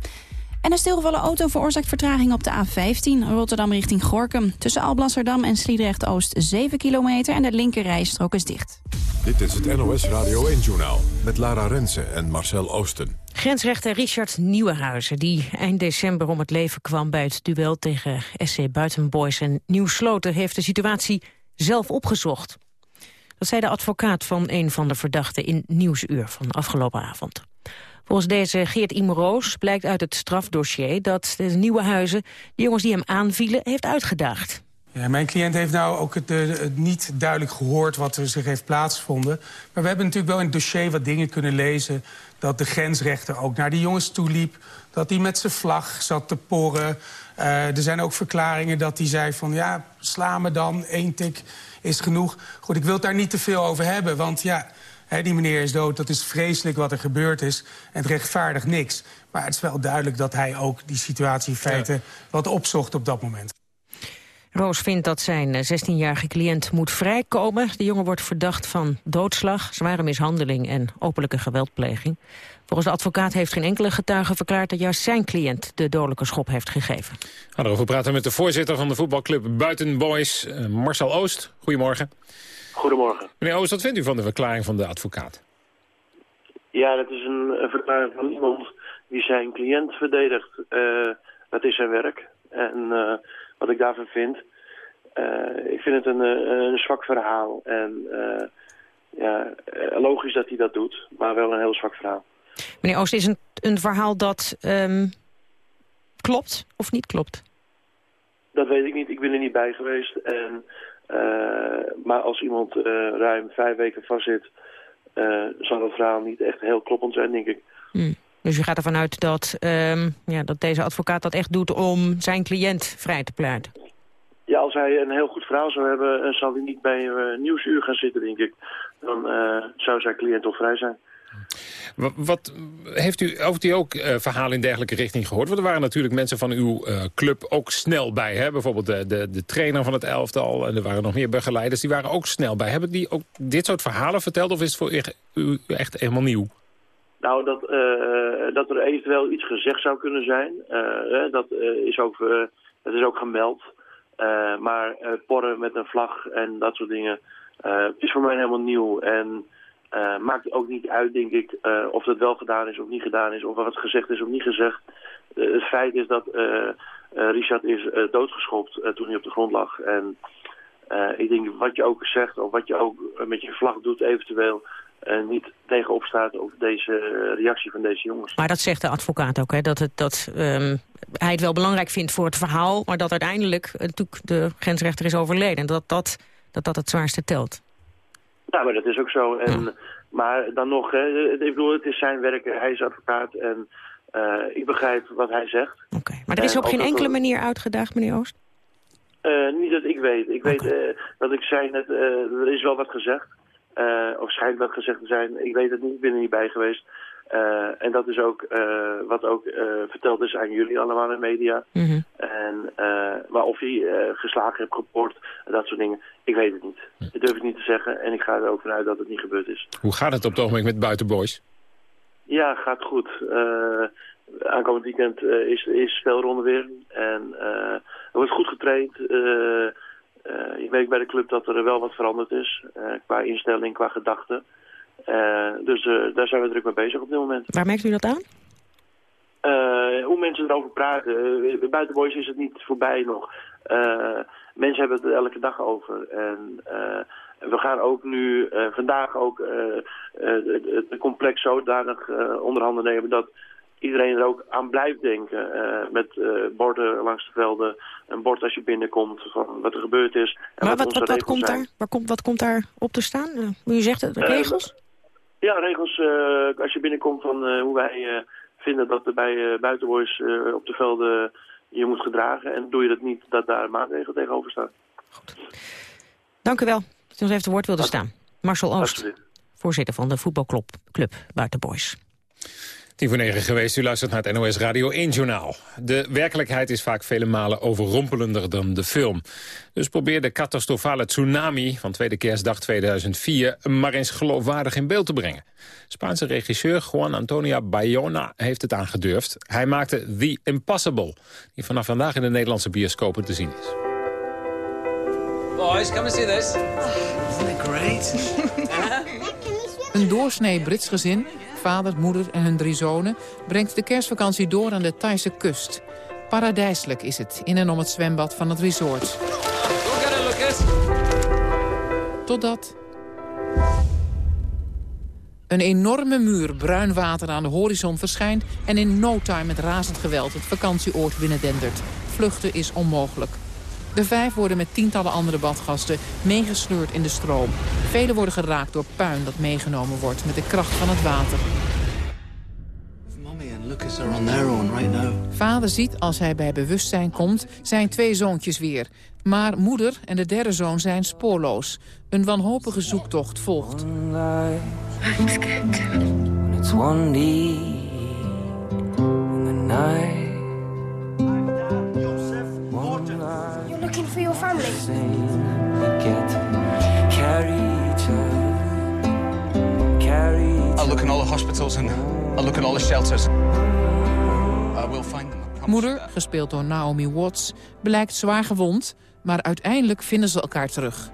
En een stilgevallen auto veroorzaakt vertraging op de A15 Rotterdam richting Gorkum. Tussen Alblasserdam en Sliedrecht-Oost 7 kilometer en de linkerrijstrook is dicht. Dit is het NOS Radio 1-journaal met Lara Rensen en Marcel Oosten. Grensrechter Richard Nieuwenhuizen, die eind december om het leven kwam... bij het duel tegen SC Buitenboys en Nieuw Sloten... heeft de situatie zelf opgezocht. Dat zei de advocaat van een van de verdachten in Nieuwsuur van afgelopen avond. Volgens deze Geert Imroos blijkt uit het strafdossier dat de nieuwe huizen de jongens die hem aanvielen heeft uitgedaagd. Ja, mijn cliënt heeft nou ook het, het, niet duidelijk gehoord wat er zich heeft plaatsgevonden. Maar we hebben natuurlijk wel in het dossier wat dingen kunnen lezen... dat de grensrechter ook naar die jongens toeliep. Dat hij met zijn vlag zat te porren. Uh, er zijn ook verklaringen dat hij zei van... ja, sla me dan, één tik is genoeg. Goed, ik wil het daar niet te veel over hebben, want ja die meneer is dood, dat is vreselijk wat er gebeurd is. En het rechtvaardigt niks. Maar het is wel duidelijk dat hij ook die situatie in feite wat opzocht op dat moment. Roos vindt dat zijn 16-jarige eh, cliënt moet vrijkomen. De jongen wordt verdacht van doodslag, zware mishandeling en openlijke geweldpleging. Volgens de advocaat heeft geen enkele getuige verklaard dat juist zijn cliënt de dodelijke schop heeft gegeven. We gaan erover praten met de voorzitter van de voetbalclub Buitenboys, eh, Marcel Oost. Goedemorgen. Goedemorgen. Meneer Oost, wat vindt u van de verklaring van de advocaat? Ja, dat is een, verklaring van iemand die zijn cliënt verdedigt. Uh, dat is zijn werk. En uh, wat ik daarvan vind... Uh, ik vind het een, een zwak verhaal. En ja, logisch dat hij dat doet, maar wel een heel zwak verhaal. Meneer Oost, is een, een verhaal dat um, klopt of niet klopt? Dat weet ik niet. Ik ben er niet bij geweest. En maar als iemand uh, ruim vijf weken vastzit, uh, zal het verhaal niet echt heel kloppend zijn, denk ik. Hmm. Dus u gaat ervan uit dat, um, ja, dat deze advocaat dat echt doet om zijn cliënt vrij te pleiten? Ja, als hij een heel goed verhaal zou hebben, zal hij niet bij een nieuwsuur gaan zitten, denk ik. Dan zou zijn cliënt toch vrij zijn. Wat, heeft, u, heeft u ook uh, verhalen in dergelijke richting gehoord? Want er waren natuurlijk mensen van uw uh, club ook snel bij. Hè? Bijvoorbeeld de, de, de trainer van het elftal en er waren nog meer begeleiders. Die waren ook snel bij. Hebben die ook dit soort verhalen verteld of is het voor u echt helemaal nieuw? Nou, dat, uh, dat er eventueel iets gezegd zou kunnen zijn, dat, is ook, dat is ook gemeld. maar porren met een vlag en dat soort dingen is voor mij helemaal nieuw. En uh, maakt ook niet uit, denk ik, uh, of dat wel gedaan is of niet gedaan is, of wat gezegd is of niet gezegd. Uh, het feit is dat Richard is doodgeschopt toen hij op de grond lag. En ik denk wat je ook zegt, of wat je ook met je vlag doet eventueel, niet tegenop staat deze reactie van deze jongens. Maar dat zegt de advocaat ook, hè? dat, het, dat um, hij het wel belangrijk vindt voor het verhaal, maar dat uiteindelijk natuurlijk de grensrechter is overleden. En dat dat, dat, dat het zwaarste telt. Ja, maar dat is ook zo. En, Maar dan nog, hè, ik bedoel, het is zijn werk, hij is advocaat en uh, ik begrijp wat hij zegt. Oké, maar er is op geen enkele manier uitgedaagd, meneer Oost? Uh, niet dat ik weet. Ik weet uh, dat ik zei net, er is wel wat gezegd. of schijnt wat gezegd te zijn. Ik weet het niet, ik ben er niet bij geweest. Uh, en dat is ook uh, wat ook uh, verteld is aan jullie allemaal in de media. Mm -hmm. En maar of hij geslagen heeft, geport, dat soort dingen, ik weet het niet. Dat durf ik niet te zeggen en ik ga er ook vanuit dat het niet gebeurd is. Hoe gaat het op het ogenblik met buitenboys? Ja, gaat goed. aankomend weekend is, is speelronde weer en er wordt goed getraind. ik weet bij de club dat er wel wat veranderd is qua instelling, qua gedachten. Uh, dus uh, daar zijn we druk mee bezig op dit moment. Waar merkt u dat aan? Uh, hoe mensen erover praten. Buiten Boys is het niet voorbij nog. mensen hebben het er elke dag over. En we gaan ook nu vandaag ook het complex zodanig onderhanden nemen dat iedereen er ook aan blijft denken. met borden langs de velden, een bord als je binnenkomt van wat er gebeurd is. En maar wat, wat, wat, komt daar, waar komt, wat komt daar op te staan? U zegt het, de regels? Ja, regels uh, als je binnenkomt van uh, hoe wij uh, vinden dat er bij buitenboys op de velden je moet gedragen. En doe je dat niet, dat daar maatregelen tegenover staan. Goed. Dank u wel dat u ons even te woord wilde staan. Marcel Oost, voorzitter van de voetbalclub Club Buitenboys. Tien voor negen geweest, u luistert naar het NOS Radio 1-journaal. De werkelijkheid is vaak vele malen overrompelender dan de film. Dus probeer de catastrofale tsunami van tweede kerstdag 2004... maar eens geloofwaardig in beeld te brengen. Spaanse regisseur Juan Antonio Bayona heeft het aangedurfd. Hij maakte The Impossible, die vanaf vandaag in de Nederlandse bioscopen te zien is. Boys, come and see this. isn't it great? Een doorsnee Brits gezin vader, moeder en hun drie zonen... brengt de kerstvakantie door aan de Thaise kust. Paradijselijk is het in en om het zwembad van het resort. Totdat... Een enorme muur bruin water aan de horizon verschijnt... en in no time met razend geweld het vakantieoord binnendendert. Vluchten is onmogelijk. De vijf worden met tientallen andere badgasten meegesleurd in de stroom. Velen worden geraakt door puin dat meegenomen wordt met de kracht van het water. Vader ziet als hij bij bewustzijn komt zijn twee zoontjes weer. Maar moeder en de derde zoon zijn spoorloos. Een wanhopige zoektocht volgt. It's one for your family? I'll look in all the hospitals and I'll look in all the shelters. I will find them. Moeder, gespeeld door Naomi Watts, blijkt zwaar gewond... maar uiteindelijk vinden ze elkaar terug.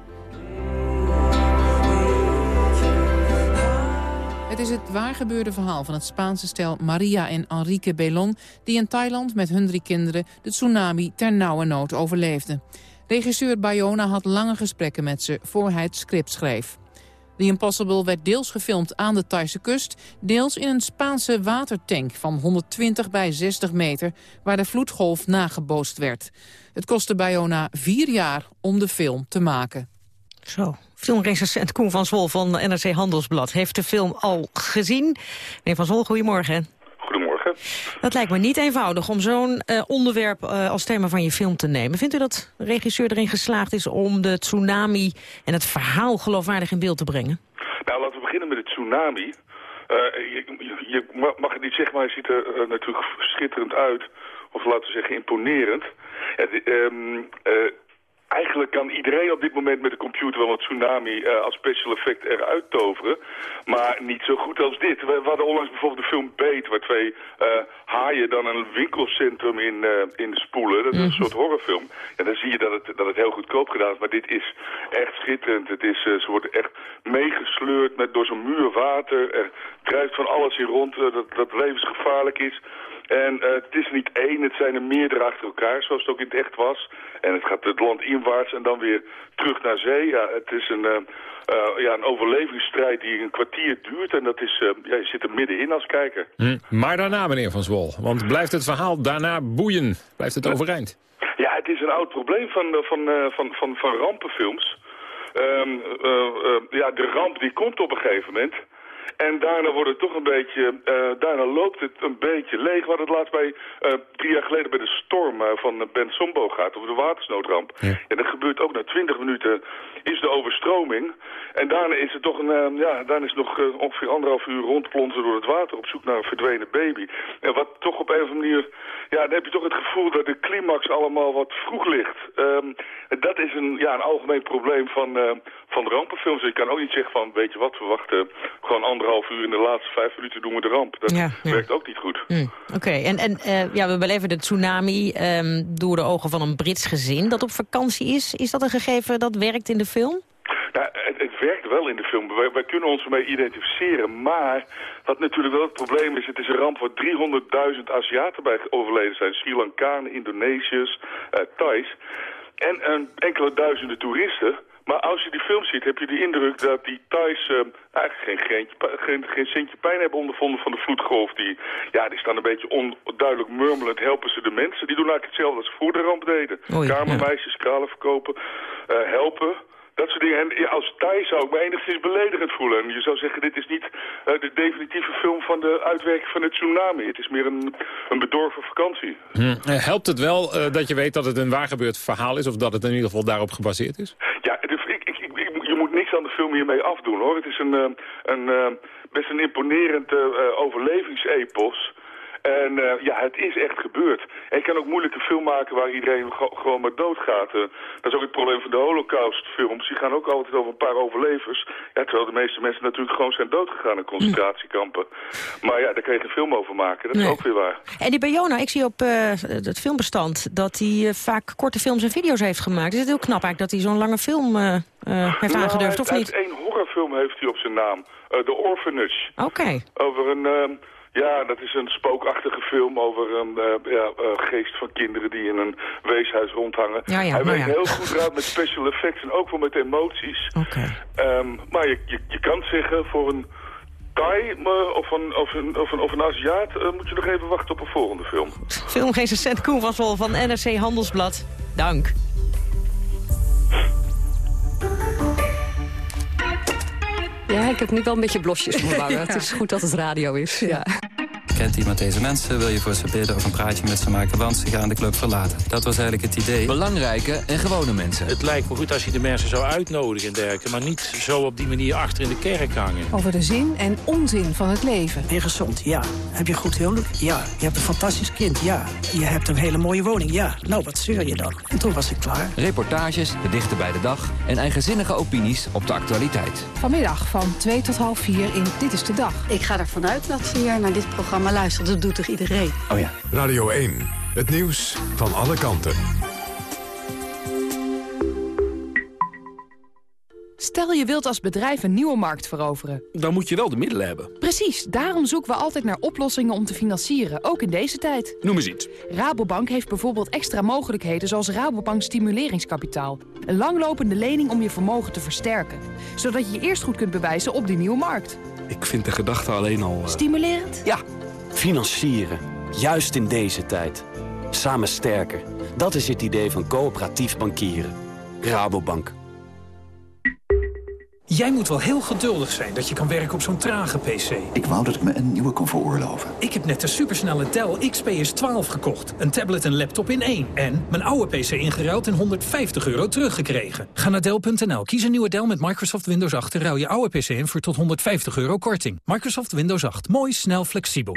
Het is het waargebeurde verhaal van het Spaanse stel Maria en Enrique Belon... die in Thailand met hun drie kinderen de tsunami ter nauwe nood overleefden. Regisseur Bayona had lange gesprekken met ze voor hij het script schreef. The Impossible werd deels gefilmd aan de Thaise kust... deels in een Spaanse watertank van 120 bij 60 meter... waar de vloedgolf nageboost werd. Het kostte Bayona vier jaar om de film te maken. Zo, filmrecensent Koen van Zwol van NRC Handelsblad... heeft de film al gezien. Meneer van Zwol, goedemorgen. Dat lijkt me niet eenvoudig om zo'n uh, onderwerp uh, als thema van je film te nemen. Vindt u dat de regisseur erin geslaagd is om de tsunami en het verhaal geloofwaardig in beeld te brengen? Nou, laten we beginnen met de tsunami. Uh, je, je, mag het niet zeggen, maar hij ziet er natuurlijk schitterend uit. Of laten we zeggen imponerend. Um, Eigenlijk kan iedereen op dit moment met de computer wel een tsunami uh, als special effect eruit toveren. Maar niet zo goed als dit. We, we hadden onlangs bijvoorbeeld de film Beet, waar twee uh, haaien dan een winkelcentrum in, uh, in spoelen. Dat is een mhm. soort horrorfilm. En dan zie je dat het, dat het heel goedkoop gedaan is. Maar dit is echt schitterend. Het is, ze worden echt meegesleurd met, door zo'n muur water. Er drijft van alles in rond dat, dat levensgevaarlijk is. En uh, het is niet één, het zijn er meerdere achter elkaar, zoals het ook in het echt was. En het gaat het land inwaarts en dan weer terug naar zee. Ja, het is een, uh, uh, ja, een overlevingsstrijd die een kwartier duurt. En dat is, ja, je zit er middenin als kijker. Hm. Maar daarna, meneer Van Zwol. Want blijft het verhaal daarna boeien? Blijft het overeind? Ja, het is een oud probleem van, van, van, van, van rampenfilms. ehm, eh, eh, ja, de ramp die komt op een gegeven moment. En daarna wordt het toch een beetje, eh, daarna loopt het een beetje leeg. Hadden het laatst bij, eh, drie jaar geleden bij de storm eh, van Ben Sombo gaat, over de watersnoodramp. En dat gebeurt ook na twintig minuten is de overstroming. En daarna is het toch een, ja, daarna is het nog ongeveer anderhalf uur rondplonzen door het water op zoek naar een verdwenen baby. En wat toch op een of andere manier, ja, dan heb je toch het gevoel dat de climax allemaal wat vroeg ligt. Ehm, dat is een, ja, een algemeen probleem van, van rampenfilms. Je kan ook niet zeggen van, weet je wat, we wachten gewoon anderhalf uur in de laatste vijf minuten doen we de ramp. Dat Ja, ja. werkt ook niet goed. Hm, Oké, en, en eh, ja, we beleven de tsunami ehm, door de ogen van een Brits gezin dat op vakantie is. Is dat een gegeven dat werkt in de film? Nou, het, het werkt wel in de film. Wij, wij kunnen ons ermee identificeren. Maar wat natuurlijk wel het probleem is... het is een ramp waar 300.000 Aziaten bij overleden zijn. Sri Lankanen, Indonesiërs, eh Thais. En een enkele duizenden toeristen... Maar als je die film ziet, heb je de indruk dat die Thais eh, eigenlijk geen, geen, geen centje pijn hebben ondervonden van de vloedgolf. Die, ja, die staan een beetje onduidelijk murmelend, helpen ze de mensen. Die doen eigenlijk hetzelfde als ze voor de ramp deden. Oei, ja. Kamermeisjes, kralen verkopen, eh, helpen. Dat soort dingen. En als Thai zou ik me enigszins beledigend voelen. En je zou zeggen, dit is niet eh, de definitieve film van de uitwerking van het tsunami. Het is meer een, een bedorven vakantie. Hm. Eh, Helpt het wel eh, dat je weet dat het een waargebeurd verhaal is... of dat het in ieder geval daarop gebaseerd is? Aan de film hiermee afdoen, hoor. Het is een, eh, een, eh, best een imponerend eh, overlevingsepos. En eh, ja, het is echt gebeurd. En je kan ook moeilijk een film maken waar iedereen ge- gewoon maar doodgaat. Eh, dat is ook het probleem van de holocaustfilms. Die gaan ook altijd over een paar overlevers. Ja, terwijl de meeste mensen natuurlijk gewoon zijn doodgegaan in concentratiekampen. Maar ja, daar kan je geen film over maken. Dat is ook weer waar. En die Bayona, ik zie op eh, het filmbestand dat hij vaak korte films en video's heeft gemaakt. Is het heel knap eigenlijk dat hij zo'n lange film heeft Nou, aangedurfd, of niet? één horrorfilm heeft hij op zijn naam. Eh The Orphanage. Oké. Over een, ehm, ja, dat is een spookachtige film over een eh, ja, eh, geest van kinderen die in een weeshuis rondhangen. Ja, ja, Hij nou weet heel goed raad met special effects en ook wel met emoties. Ehm, maar je, je, je kan zeggen voor een Thai of, een, of, een, of, een, of een Aziat eh, moet je nog even wachten op een volgende film. Filmrecensent Koen van van NRC Handelsblad. Dank. Ja, ik heb nu wel een beetje blosjes voor mijn wangen. Het is goed dat het radio is. Ja. Kent iemand deze mensen? Wil je voor ze bidden of een praatje met ze maken? Want ze gaan de club verlaten. Dat was eigenlijk het idee. Belangrijke en gewone mensen. Het lijkt me goed als je de mensen zou uitnodigen en dergelijke... maar niet zo op die manier achter in de kerk hangen. Over de zin en onzin van het leven. Ben je gezond? Ja. Heb je een goed huwelijk? Ja. Je hebt een fantastisch kind? Ja. Je hebt een hele mooie woning? Ja. Nou, wat zeur je dan? En toen was ik klaar. Reportages, de dichter bij de dag en eigenzinnige opinies op de actualiteit. Vanmiddag van 2 tot half 4 in Dit is de Dag. Ik ga ervan uit dat ze hier naar dit programma luisteren. Dat doet toch iedereen? Oh ja. Radio 1, het nieuws van alle kanten. Stel je wilt als bedrijf een nieuwe markt veroveren. Dan moet je wel de middelen hebben. Precies, daarom zoeken we altijd naar oplossingen om te financieren, ook in deze tijd. Noem eens iets. Rabobank heeft bijvoorbeeld extra mogelijkheden zoals Rabobank Stimuleringskapitaal. Een langlopende lening om je vermogen te versterken. Zodat je je eerst goed kunt bewijzen op die nieuwe markt. Ik vind de gedachte alleen al... eh, Stimulerend? Ja, financieren. Juist in deze tijd. Samen sterker. Dat is het idee van coöperatief bankieren. Rabobank. Jij moet wel heel geduldig zijn dat je kan werken op zo'n trage PC. Ik wou dat ik me een nieuwe kon veroorloven. Ik heb net de supersnelle Dell XPS 12 gekocht. Een tablet en laptop in één. En mijn oude PC ingeruild en 150 euro teruggekregen. Ga naar Dell.nl, kies een nieuwe Dell met Microsoft Windows 8... en ruil je oude PC in voor tot 150 euro korting. Microsoft Windows 8. Mooi, snel, flexibel.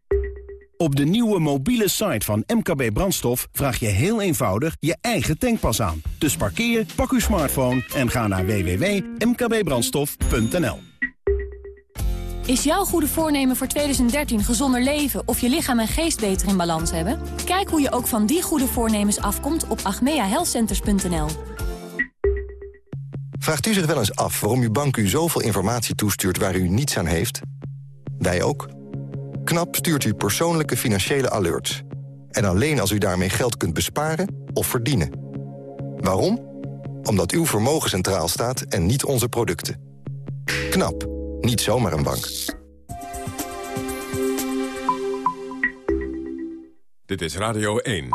Op de nieuwe mobiele site van MKB Brandstof vraag je heel eenvoudig je eigen tankpas aan. Dus parkeer, pak uw smartphone en ga naar www.mkbbrandstof.nl. Is jouw goede voornemen voor 2013 gezonder leven of je lichaam en geest beter in balans hebben? Kijk hoe je ook van die goede voornemens afkomt op agmeahealthcenters.nl. Vraagt u zich wel eens af waarom uw bank u zoveel informatie toestuurt waar u niets aan heeft? Wij ook. KNAP stuurt u persoonlijke financiële alerts. En alleen als u daarmee geld kunt besparen of verdienen. Waarom? Omdat uw vermogen centraal staat en niet onze producten. KNAP. Niet zomaar een bank. Dit is Radio 1.